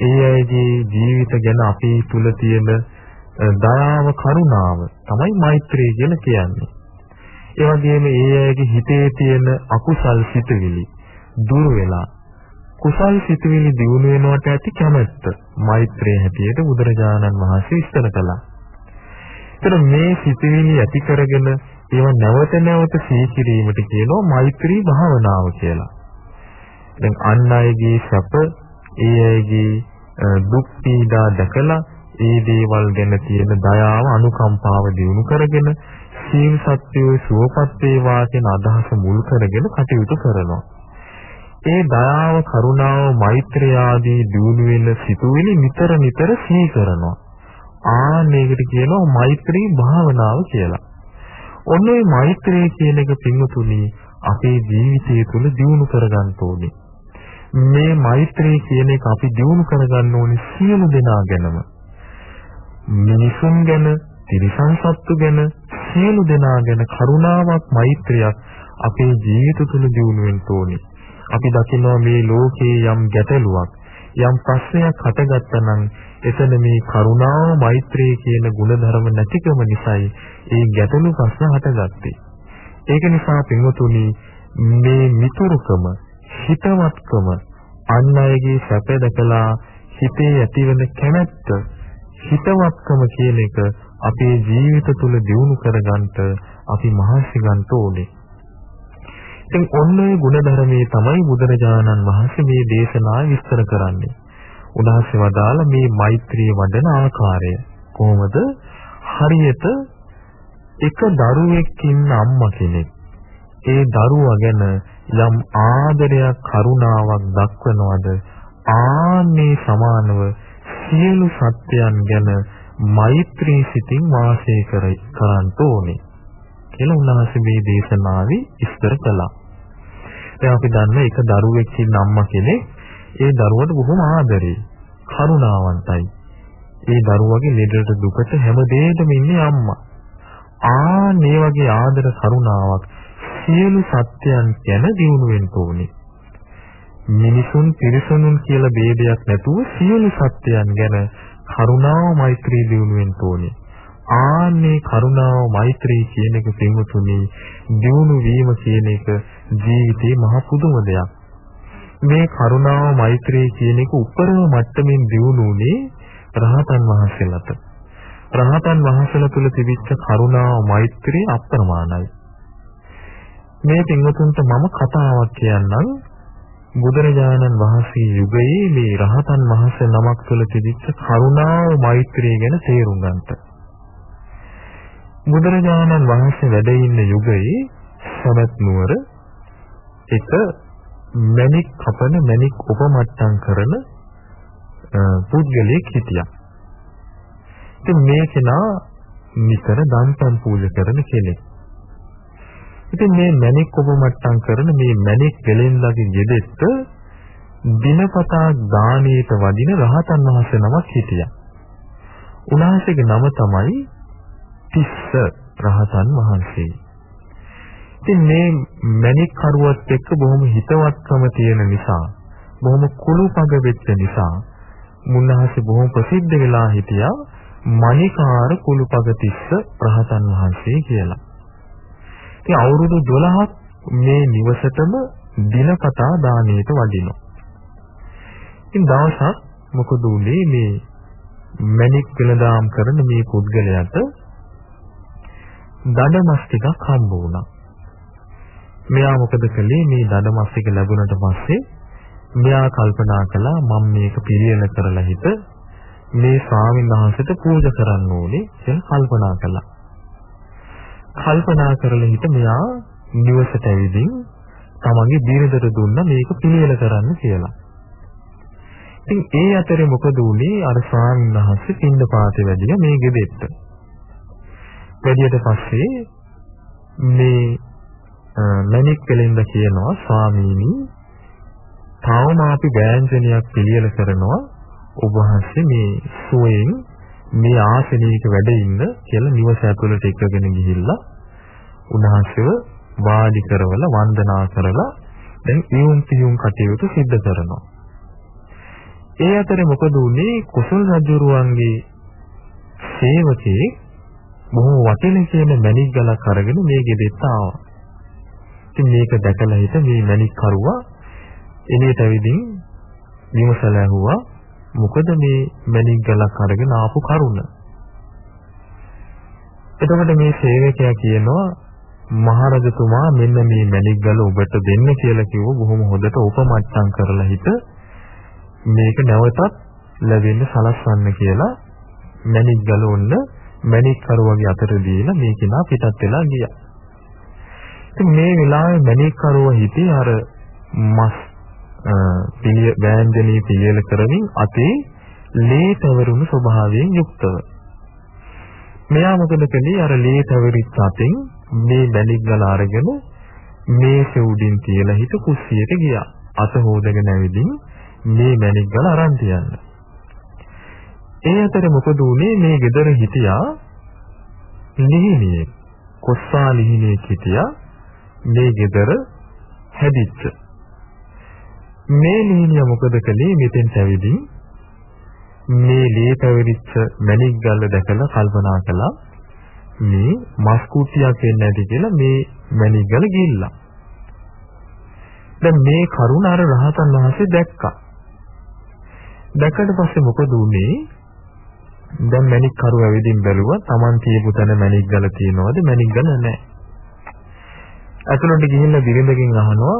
ඒ අයගේ ජීවිත ගැන අපේ තුල තියෙන දයාව කරුණාව තමයි මෛත්‍රිය කියලා කියන්නේ. ඒ වගේම ඒ අයගේ හිතේ තියෙන අකුසල් සිතුවිලි දුර වෙලා කුසල් සිතුවිලි දිනු වෙනවට ඇති කැමැත්ත මෛත්‍රිය හැටියට බුදුරජාණන් වහන්සේ විස්තර කළා. ඒතර මේ සිතුවිලි ඇති කරගෙන ඒව නැවත නැවත සීකිරීමට කියනවා මෛත්‍රී භාවනාව කියලා. දැන් අන් අයගේ සැප ඒ අයගේ දුක් පීඩා දැකලා ඒ දේවල් ගැන තියෙන දයාව අනුකම්පාව දිනු කරගෙන සීල සත්‍යයේ සුවපත් වේවා කියන අදහස මුල් කරගෙන කටයුතු කරනවා. ඒ දයාව කරුණාව මෛත්‍රිය ආදී දිනු වෙන සිතුවිලි නිතර නිතර සිහි කරනවා. ආ මේකට කියනවා මෛත්‍රී භාවනාව කියලා. ඔන්න ඔය මෛත්‍රිය කියන එක පින්වතුනි අපේ ජීවිතය තුළ දිනු කරගන්න ඕනේ. මේ මෛත්‍රී කියන එක අපි දියුණු කරගන්න ඕනේ සියලු දෙනා ගැනම. මිනිසුන් ගැන, තිරිසන් සත්තු ගැන, සියලු දෙනා ගැන කරුණාවක්, මෛත්‍රියක් අපේ ජීවිත තුළ දියුණු වෙන්න ඕනේ. අපි දකිනවා මේ ලෝකේ යම් ගැටලුවක්, යම් ප්‍රශ්නයක් හටගත්තා නම් එතන මේ කරුණාව, මෛත්‍රිය කියන ගුණධර්ම නැතිකම නිසායි ඒ ගැටලු ප්‍රශ්න හටගත්තේ. ඒක නිසා පින්වතුනි මේ මිතුරුකම හිතවත්කම අන් අයගේ සැප දැකලා හිතේ ඇතිවන කැමැත්ත හිතවත්කම කියන එක අපේ ජීවිත තුළ දියුණු කරගන්නට අපි මහන්සි ගන්න ඕනේ. ඉතින් ඔන්න ඔය ಗುಣධර්මයේ තමයි බුදුරජාණන් වහන්සේ මේ දේශනාව විස්තර කරන්නේ. උදාහරණ වදාලා මේ මෛත්‍රී වඩන ආකාරය කොහොමද? හරියට එක දරුවෙක් ඉන්න අම්මා කෙනෙක් ඒ දරුවා ගැන යම් ආදරයක් කරුණාවක් දක්වනවද ආන්නේ සමානව සියලු සත්‍යයන් ගැන මෛත්‍රී සිතින් වාසය කරයි කරන්න ඕනේ කියලා උන්වහන්සේ මේ දේශනාවේ ඉස්තර කළා. දැන් අපි දන්න එක දරුවෙක් ඉන්න අම්මා කෙනෙක් ඒ දරුවට බොහොම ආදරේ කරුණාවන්තයි. ඒ දරුවගේ ලෙඩට දුකට හැම දෙයකම ඉන්නේ අම්මා. ආ මේ වගේ ආදර කරුණාවක් සියලු සත්‍යයන් ගැන දියුණු වෙන්න ඕනේ. මිනිසුන් පිරිසුනුන් කියලා ભેදයක් නැතුව සියලු සත්‍යයන් ගැන කරුණාව මෛත්‍රී දියුණු වෙන්න ඕනේ. ආන්නේ කරුණාව මෛත්‍රී කියන එක පින්වතුනි දියුණු වීම කියන එක ජීවිතේ මහ පුදුම දෙයක්. මේ කරුණාව මෛත්‍රී කියන එක උපරිම මට්ටමින් දියුණුනේ රහතන් වහන්සේලාට. රහතන් වහන්සේලා තුල තිබිච්ච කරුණාව මෛත්‍රිය අප්‍රමාණයි. මේ පින්වතුන්ට මම කතාවක් කියන්නම්. බුදුරජාණන් වහන්සේ යුගයේ මේ රහතන් වහන්සේ නමක් තුල තිබිච්ච කරුණාව මෛත්‍රිය ගැන තේරුම් ගන්නට. බුදුරජාණන් වහන්සේ වැඩ ඉන්න යුගයේ සමත් නුවර එක මණික් කපන මණික් උපමට්ටම් කරන පුද්ගලයෙක් හිටියා. ඉතින් මේ කෙනා නිතර දන්පන් පූජා කරන කෙනෙක්. ඉතින් මේ මණික් උපමට්ටම් කරන මේ මණික් වෙලෙන්දාගේ ගෙදෙට්ට දිනපතා දානීයට වදින රහතන් වහන්සේ නමක් හිටියා. උන්වහන්සේගේ නම තමයි තිස්ස රහතන් වහන්සේ. ඉතින් මේ මණික් කරුවත් එක්ක බොහොම හිතවත්කම තියෙන නිසා බොහොම කුළුපග වෙච්ච නිසා මුන්නහසේ බොහොම ප්‍රසිද්ධ වෙලා හිටියා මණිකාර කුළුපග තිස්ස රහතන් වහන්සේ කියලා. ඉතින් අවුරුදු 12ක් මේ නිවසටම දිනපතා දාණයට වදිනවා. ඉතින් දවසක් මොකද උනේ මේ මණික් වෙනදාම් කරන මේ පුද්ගලයාට දඩමස් ටිකක් හම්බ වුණා. මෙයා මොකද කළේ මේ දඩමස් ටික ලැබුණට පස්සේ මෙයා කල්පනා කළා මම මේක පිළියෙල කරලා හිට මේ ස්වාමීන් වහන්සේට පූජා කරන්න ඕනේ කියලා කල්පනා කළා. කල්පනා කරලා හිට මෙයා නිවසට ඇවිදින් තමන්ගේ බිරිඳට දුන්න මේක පිළියෙල කරන්න කියලා. ඉතින් ඒ අතරේ මොකද වුනේ අර ස්වාමීන් වහන්සේ පින්ඳ පාතේ වැඩිය මේ ගෙදෙට්ට. වැඩියට පස්සේ මේ මණික් කෙලින්ද කියනවා ස්වාමීනි තාම අපි වෑංජනයක් පිළියෙල කරනවා ඔබ වහන්සේ මේ සුවයෙන් මේ ආසනයක වැඩ ඉන්න කියලා නිවස ඇතුළට එක්කගෙන ගිහිල්ලා උන්වහන්සේව වාඩි කරවලා වන්දනා කරලා දැන් ඊයුම් පියුම් කටයුතු සිද්ධ කරනවා. ඒ අතරේ මොකද උනේ කුසල් රජුරුවන්ගේ සේවකේ බොහෝ වටින කියන මණික් ගලක් අරගෙන මේ ගෙදෙට්ට ආවා. ඉතින් මේක දැකලා හිට මේ මණික් කරුවා එළියට ඇවිදින් විමසලා ඇහුවා මොකද මේ මණික් ගලක් අරගෙන ආපු කරුණ. එතකොට මේ සේවකයා කියනවා මහරජතුමා මෙන්න මේ මණික් ගල ඔබට දෙන්න කියලා කිව්ව බොහොම හොඳට උපමට්ටම් කරලා හිට මේක නැවතත් ලැබෙන්න සලස්වන්න කියලා මණික් ගල ඔන්න මණික් කරුවගේ අතට දීලා මේ කෙනා පිටත් වෙලා ගියා. ඉතින් මේ වෙලාවේ මණික් කරුව හිතේ අර මස් පිළිය වෑංජනී පිළියෙල කරමින් අතේ ලේ තවරුණු ස්වභාවයෙන් යුක්තව. මෙයා මොකද කළේ අර ලේ තවරිච්ච අතෙන් මේ බැලික් ගල අරගෙන මේසෙ උඩින් තියලා හිට කුස්සියට ගියා. අත හොදගෙන ඇවිදින් මේ මැණික් ගල අරන් තියන්න. ඒ අතර මොකද උනේ මේ ගෙදර හිටියා ලිහිණියෙක්. කොස්සා ලිහිණියෙක් හිටියා මේ ගෙදර හැදිච්ච මේ ලිහිණිය මොකද කළේ මෙතෙන් ඇවිදින් මේ ලේ පැවිරිච්ච මණික් ගල්ල දැකලා කල්පනා කළා මේ මස් කුට්ටියක් වෙන්නේ නැති කියලා මේ මණික් ගල ගිල්ලා. දැන් මේ කරුණ අර රහතන් වහන්සේ දැක්කා. දැක්කට පස්සේ මොකද උනේ? දැන් මණික් කරුව ඇවිදින් බැලුවා Taman තියපු තැන මණික් ගල තියනවද මණික් ගල නැහැ. අතලොන්ට ගිහිල්ලා බිරිඳකින් අහනවා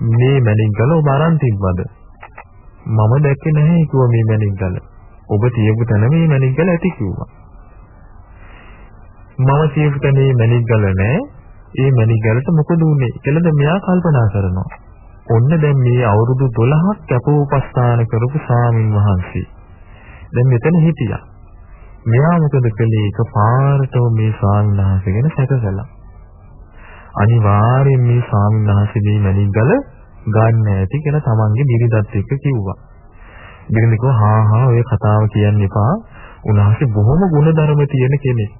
මේ මණික් ගල ඔබ අරන් තිබ්බද? මම දැක්කේ නැහැ කිව්වා මේ මණික් ගල. ඔබ තියපු තැන මේ මණික් ගල ඇති කිව්වා. මම තියපු තැනේ මණික් ගල නැහැ. ඒ මණික් ගලට මොකද උනේ කියලාද මෙයා කල්පනා කරනවා. ඔන්න දැන් මේ අවුරුදු 12ක් කැපෝපස්ථාන කරපු ස්වාමින් වහන්සේ. දැන් මෙතන හිටියා. මෙයා මොකද කළේ එක පාරටම මේ ස්වාමීන් වහන්සේ ගැන සැකසලා. අනිවාර්යෙන් මේ ස්වාමීන් වහන්සේ මේ මණික් ගල ගන්න ඇති කියලා තමන්ගේ බිරිඳත් එක්ක කිව්වා. බිරිඳ කිව්වා හා හා ඔය කතාව කියන්න එපා. උන්වහන්සේ බොහොම ගුණධර්ම තියෙන කෙනෙක්.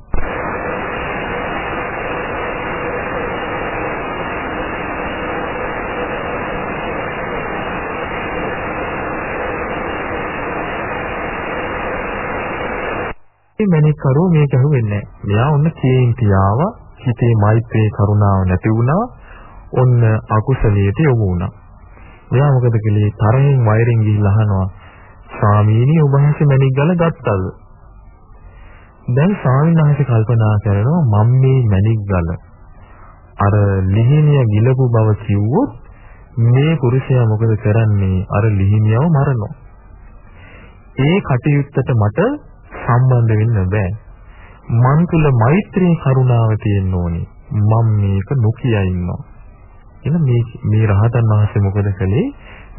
මේ මණික් කරුව මේක හුවෙන්නේ නැහැ. මෙයා ඔන්න කේන් තියාවා හිතේ මෛත්‍රී කරුණාව නැති වුණා. ඔන්න අකුසලයට යොමු වුණා. මෙයා මොකද කළේ තරහින් වෛරෙන් ගිහිල්ලා අහනවා ස්වාමීනි ඔබ වහන්සේ මණික් ගල ගත්තද? දැන් ස්වාමීන් කල්පනා කරනවා මම මේ මණික් ගල අර ලිහිණිය ගිලපු බව කිව්වොත් මේ පුරුෂයා මොකද කරන්නේ අර ලිහිණියව මරනවා ඒ කටයුත්තට මට සම්බන්ධ වෙන්න බෑ මන් තුල මෛත්‍රී කරුණාව තියෙන්න ඕනේ. මම මේක නොකිය ඉන්නවා. එන මේ මේ රහතන් වහන්සේ මොකද කළේ?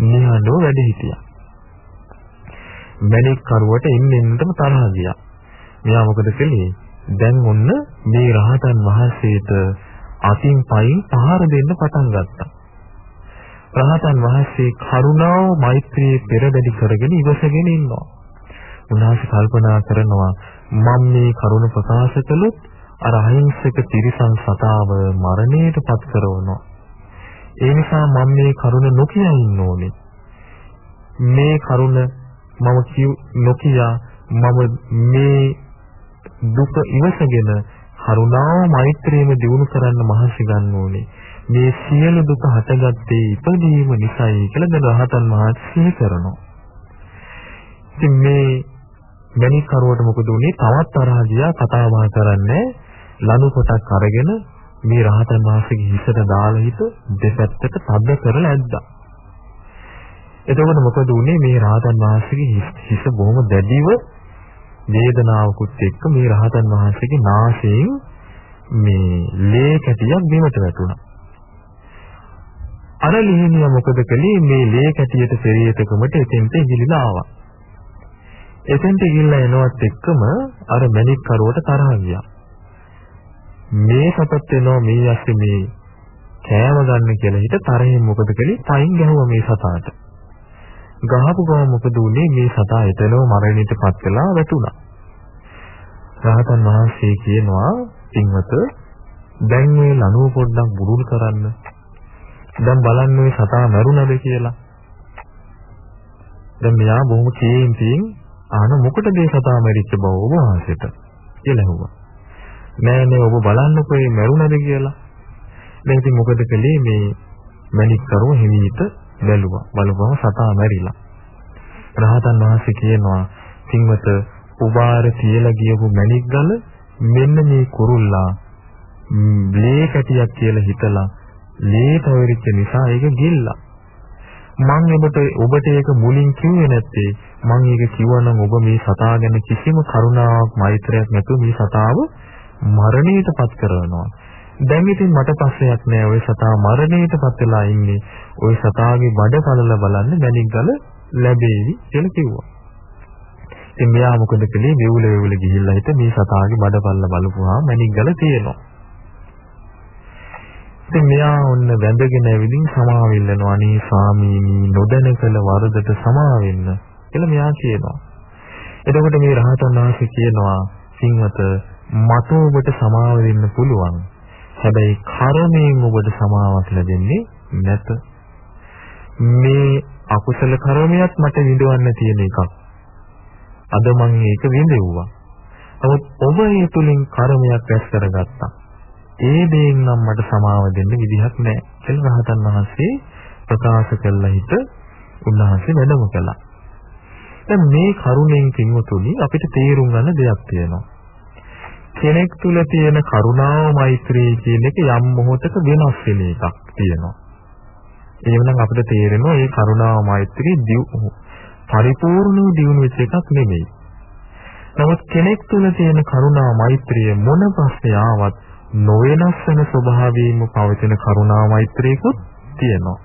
නිහඬව වැඩ හිටියා. මණික් කරුවට එන්න එන්නටම තරහ ගියා. මෙයා මොකද කළේ? දැන් ඔන්න මේ රහතන් වහන්සේට අතින් පයින් පහර දෙන්න පටන් ගත්තා. රහතන් වහන්සේ කරුණාව මෛත්‍රියේ පෙරදැඩි කරගෙන ඉවසගෙන ඉන්නවා. උන්වහන්සේ කල්පනා කරනවා මම මේ කරුණ ප්‍රකාශ කළොත් අර අහිංසක තිරිසන් සතාව මරණයට පත් කරනවා. ඒ නිසා මම මේ කරුණ නොකිය ඉන්න ඕනේ. මේ කරුණ මම නොකිය මම මේ දුක ඉවසගෙන කරුණාව මෛත්‍රියම දිනු කරන්න මහන්සි ගන්න ඕනේ. මේ සියලු දුක හටගත්තේ ඉපදීම නිසායි කියලා දැන් රහතන් වහන්සේ කරනවා. ඉතින් මේ මණික් කරුවට මොකද උනේ? තවත් තරහා ගියා කතා බහ කරන්නේ ලනු කොටක් අරගෙන මේ රහතන් වහන්සේගේ හිසට දාලා හිට දෙපැත්තට තද කරලා ඇද්දා. එතකොට මොකද උනේ මේ රහතන් වහන්සේගේ හිස බොහොම දැඩිව වේදනාවකුත් එක්ක මේ රහතන් වහන්සේගේ නාසයෙන් මේ ලේ කැටියක් බිමට වැටුණා. අර ලිහිණිය මොකද කළේ මේ ලේ කැටියට පෙරියටකමට එතෙන්ට ගිලිලා ආවා. එතෙන්ට ගිහිල්ලා එනවත් එක්කම අර මණික් කරුවට තරහ ගියා. මේ සතත් වෙනවා මේ ඇස්සේ මේ කෑම ගන්න කියලා හිත තරහින් මොකද කළේ? පයින් ගැහුවා මේ සතාට. ගහපු ගම මොකද උනේ මේ සතා එතනම මරණයට පත් වෙලා වැටුණා. රහතන් වහන්සේ කියනවා පින්වත දැන් මේ ලනුව පොඩ්ඩක් බුරුල් කරන්න. දැන් බලන්න මේ සතා මරුණද කියලා. දැන් මෙයා බොහොම කේන්තියෙන් ආන මොකටද මේ සතා මැරිච්ච බව ඔබ වහන්සේට කියලා ඇහුවා. නෑ නෑ ඔබ බලන්නකෝ මේ මරුණද කියලා. දැන් ඉතින් මොකද කළේ මේ මණික් කරුව හිමීට බැලුවා. බලපුවම සතා මැරිලා. රහතන් වහන්සේ කියනවා පින්වත උබාර කියලා ගියපු මණික් ගල මෙන්න මේ කුරුල්ලා ලේ කැටියක් කියලා හිතලා ලේ තවරිච්ච නිසා ඒක ගිල්ලා. මම ඔබට ඔබට ඒක මුලින් කිව්වේ නැත්තේ මම ඒක කිව්වනම් ඔබ මේ සතා ගැන කිසිම කරුණාවක් මෛත්‍රියක් නැතුව මේ සතාව මරණයටපත් කරනවා. දැන් ඉතින් මට පස්සයක් නෑ ওই සතා මරණයටපත් වෙලා ඉන්නේ. ওই සතාගේ බඩ කලල බලන්න මැණික් ගල ලැබෙවි කියලා කිව්වා. ඉතින් මෙයා මොකද කළේ? වෙවුල වෙවුල ගිහිල්ලා හිට මේ සතාගේ බඩ පල්ල බලපුවාම මැණික් ගල තියෙනවා. ඉතින් මෙයා ඔන්න වැඳගෙන ඇවිදින් සමාවෙල්ලනවා. අනේ ස්වාමීනි නොදැන කළ වරදට සමාවෙන්න කියලා මෙයා කියනවා. එතකොට මේ රහතන් වහන්සේ කියනවා සිංහත මට ඔබට සමාව දෙන්න පුළුවන්. හැබැයි කර්මයෙන් ඔබට සමාවක් ලැබෙන්නේ නැත. මේ අකුසල කර්මයක් මට විඳවන්න තියෙන එකක්. අද මම ඒක විඳෙව්වා. නමුත් ඔබ ඒ තුලින් කර්මයක් රැස් කරගත්තා. ඒ දෙයින් නම් මට සමාව දෙන්න විදිහක් නැහැ. කියලා රහතන් වහන්සේ ප්‍රකාශ කළා හිට උන්වහන්සේ වැඩම කළා. දැන් මේ කරුණෙන් කින්වතුනි අපිට තේරුම් ගන්න දෙයක් තියෙනවා. කෙනෙක් තුල තියෙන කරුණාව මෛත්‍රිය කියන එක යම් මොහොතක වෙනස් වෙන එකක් තියෙනවා. එහෙනම් අපිට තේරෙනවා මේ කරුණාව මෛත්‍රිය පරිපූර්ණව දියුණු වෙච්ච එකක් නෙමෙයි. නමුත් කෙනෙක් තුල තියෙන කරුණා මෛත්‍රිය මොන ප්‍රශ්නේ ආවත් නොවෙනස් වෙන ස්වභාවයෙන්ම පවතින කරුණා මෛත්‍රියකුත් තියෙනවා.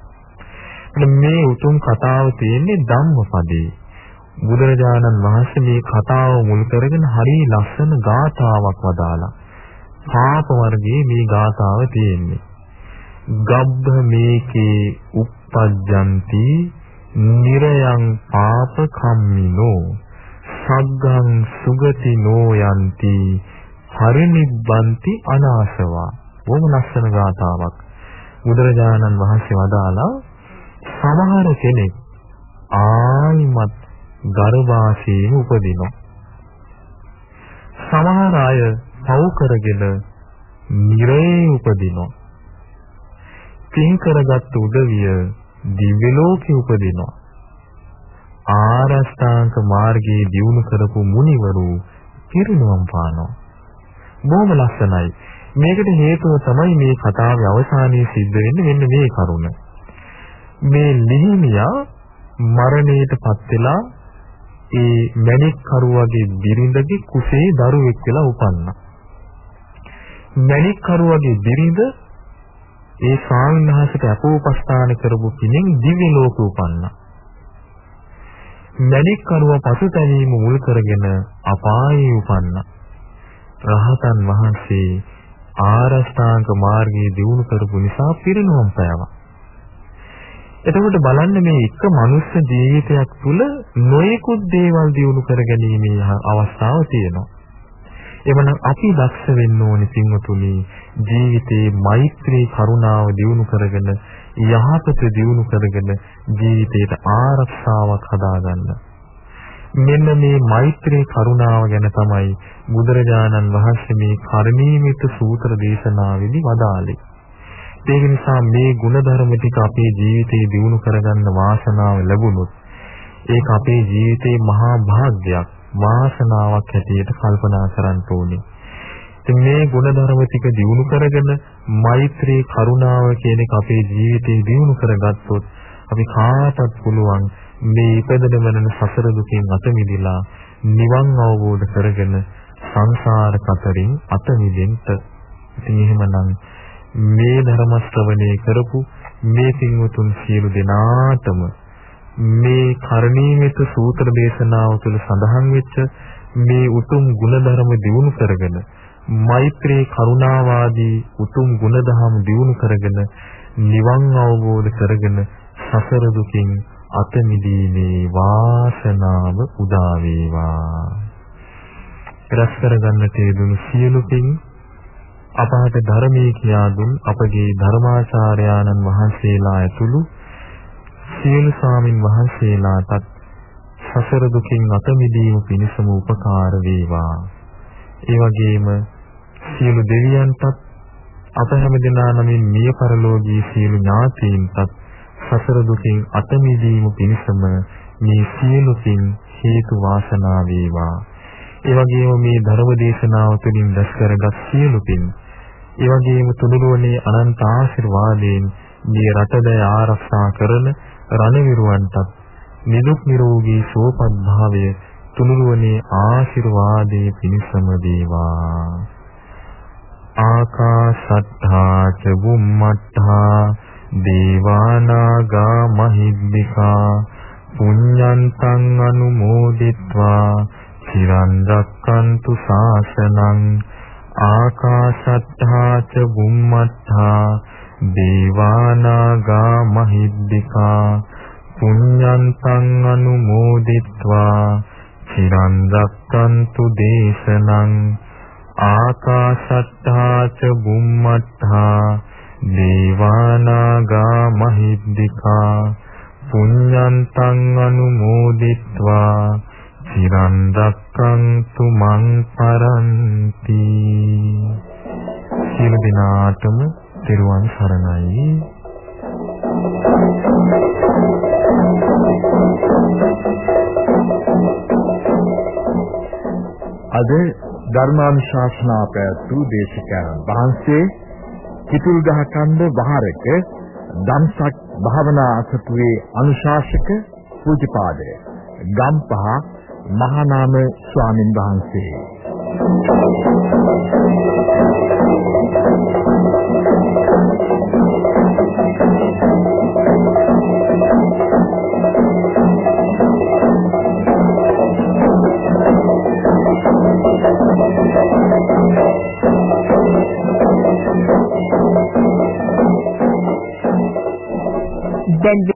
මේ උතුම් කතාව තියෙන්නේ ධම්මපදයේ. බුදුරජාණන් වහන්සේ මේ කතාව මුල් කරගෙන හරිය ලස්සන ගාථාවක් වදාලා. පාප වර්ගයේ මේ ගාථාව තියෙන්නේ. ගබ්බ මේකේ uppajjanti නිරයං පාප කම්මිනෝ සග්ගං සුගතිනෝ යන්ති හරිනිබ්බන්ති අනාසවා. බොහොම ලස්සන ගාථාවක්. බුදුරජාණන් වහන්සේ වදාලා සමහර කෙනෙක් ආයිමත් ගර්භාෂයෙන් උපදිනවා. සමහර අය පව් කරගෙන නිරේ උපදිනවා. පින් කරගත් උදවිය දිව්‍ය ලෝකේ උපදිනවා. ආරස්ථාංක මාර්ගයේ දියුණු කරපු මුනිවරු පිරිනුවම් පානවා. බොහොම ලස්සනයි. මේකට හේතුව තමයි මේ කතාවේ අවසානයේ සිද්ධ වෙන්නේ මෙන්න මේ කරුණ. මේ ලිහිමියා මරණයටපත් වෙලා ඒ මණික් කරුවගේ බිරිඳගේ කුසේ දරුවෙක් කියලා උපන්නා. මණික් කරුවගේ බිරිඳ ඒ ස්වාමීන් වහන්සේට අපෝපස්ථාන කරපු පිණින් දිව්‍ය ලෝක උපන්නා. මණික් කරුව පසුතැවීම මුල් කරගෙන අපායේ උපන්නා. රහතන් වහන්සේ ආරෂ්ඨාංග මාර්ගයේ දියුණු කරපු නිසා පිරිනුවම් පෑවා. එතකොට බලන්න මේ එක මනුස්ස ජීවිතයක් තුළ නොයෙකුත් දේවල් දියුණු කරගැනීමේ අවස්ථාව තියෙනවා. එවනම් අපි දක්ෂ වෙන්න ඕනේ පින්වතුනි ජීවිතේ මෛත්‍රී කරුණාව දියුණු කරගෙන යහපත දියුණු කරගෙන ජීවිතයට ආරක්ෂාවක් හදාගන්න. මෙන්න මේ මෛත්‍රී කරුණාව ගැන තමයි බුදුරජාණන් වහන්සේ මේ කර්ණීයමිත සූත්‍ර දේශනාවේදී වදාළේ. ඒක නිසා මේ ಗುಣධර්ම ටික අපේ ජීවිතේ දියුණු කරගන්න වාසනාව ලැබුණොත් ඒක අපේ ජීවිතේ මහා භාග්යක්. වාසනාවක් හැටියට කල්පනා කරන්න ඕනේ. ඉතින් මේ ගුණධර්ම ටික දිනු කරගෙන මෛත්‍රී කරුණාව කියන එක අපේ ජීවිතේ දිනු කරගත්තොත් අපි කාටත් පුළුවන් මේ ඉපදෙන මනන සසර දුකින් අත මිදලා නිවන් අවබෝධ කරගෙන සංසාර කතරින් අත මිදෙන්න. ඉතින් එහෙමනම් මේ ධර්ම ශ්‍රවණය කරපු මේ පින්වතුන් සියලු දෙනාටම මේ කරණීයමිත සූත්‍ර දේශනාව තුළ සඳහන් වෙච්ච මේ උතුම් ගුණධර්ම දියුණු කරගෙන මෛත්‍රී කරුණාවාදී උතුම් ගුණධම් දියුණු කරගෙන නිවන් අවබෝධ කරගෙන සසර දුකින් අත මිදීමේ වාසනාව උදා වේවා. රැස් කරගන්නට යෙදුණු සියලු පින් අපහට ධර්මයේ කියා දුන් අපගේ ධර්මාචාර්යාණන් වහන්සේලා ඇතුළු සියලු ස්වාමින් වහන්සේලාටත් සසර දුකින් අත මිදීම පිණිසම උපකාර වේවා. ඒ වගේම සියලු දෙවියන්ටත් අප හැම දෙනා නමින් මිය පරලෝකී සියලු ඥාතීන්ටත් සසර දුකින් අත මිදීම පිණිසම මේ සියලු පින් හේතු වාසනා වේවා. ඒ වගේම මේ ධර්ම දේශනාව තුළින් දැස් කරගත් සියලු පින් ඒ වගේම තුනුරුවනේ අනන්ත ආශිර්වාදයෙන් මේ රටදය ආරක්ෂා කරන රණවිරුවන්ටත් නිදුක් නිරෝගී සුවපත් භාවය තුනුරුවනේ ආශිර්වාදයේ පිණසම දේවා ආකාශට්ඨා ච බුම්මට්ඨා දේවානාගා මහිද්దికා පුඤ්ඤන්තං අනුමෝදිත්වා චිරන් රක්칸තු ශාසනං ආකාශත්තා ච බුම්මත්තා දේවානාගා මහිද්దికා පුඤ්ඤන්තං අනුමෝදිත්වා චිරන් රක්칸තු දේශනං ආකාශත්තා ච බුම්මත්තා දේවානාගා මහිද්దికා පුඤ්ඤන්තං අනුමෝදිත්වා චිරන් රැක්කන්තු මං පරන්ති. සියලු දිනාටම තෙරුවන් සරණයි. අද ධර්මානුශාසනා පැවැත් වූ දේශකයන් වහන්සේ කිතුල්ගහ කන්ද වහරක ධම්සක් භාවනා අසතුවේ අනුශාසක පූජ්‍යපාදය ගම්පහ මහානාම ස්වාමින් වහන්සේ Thank you.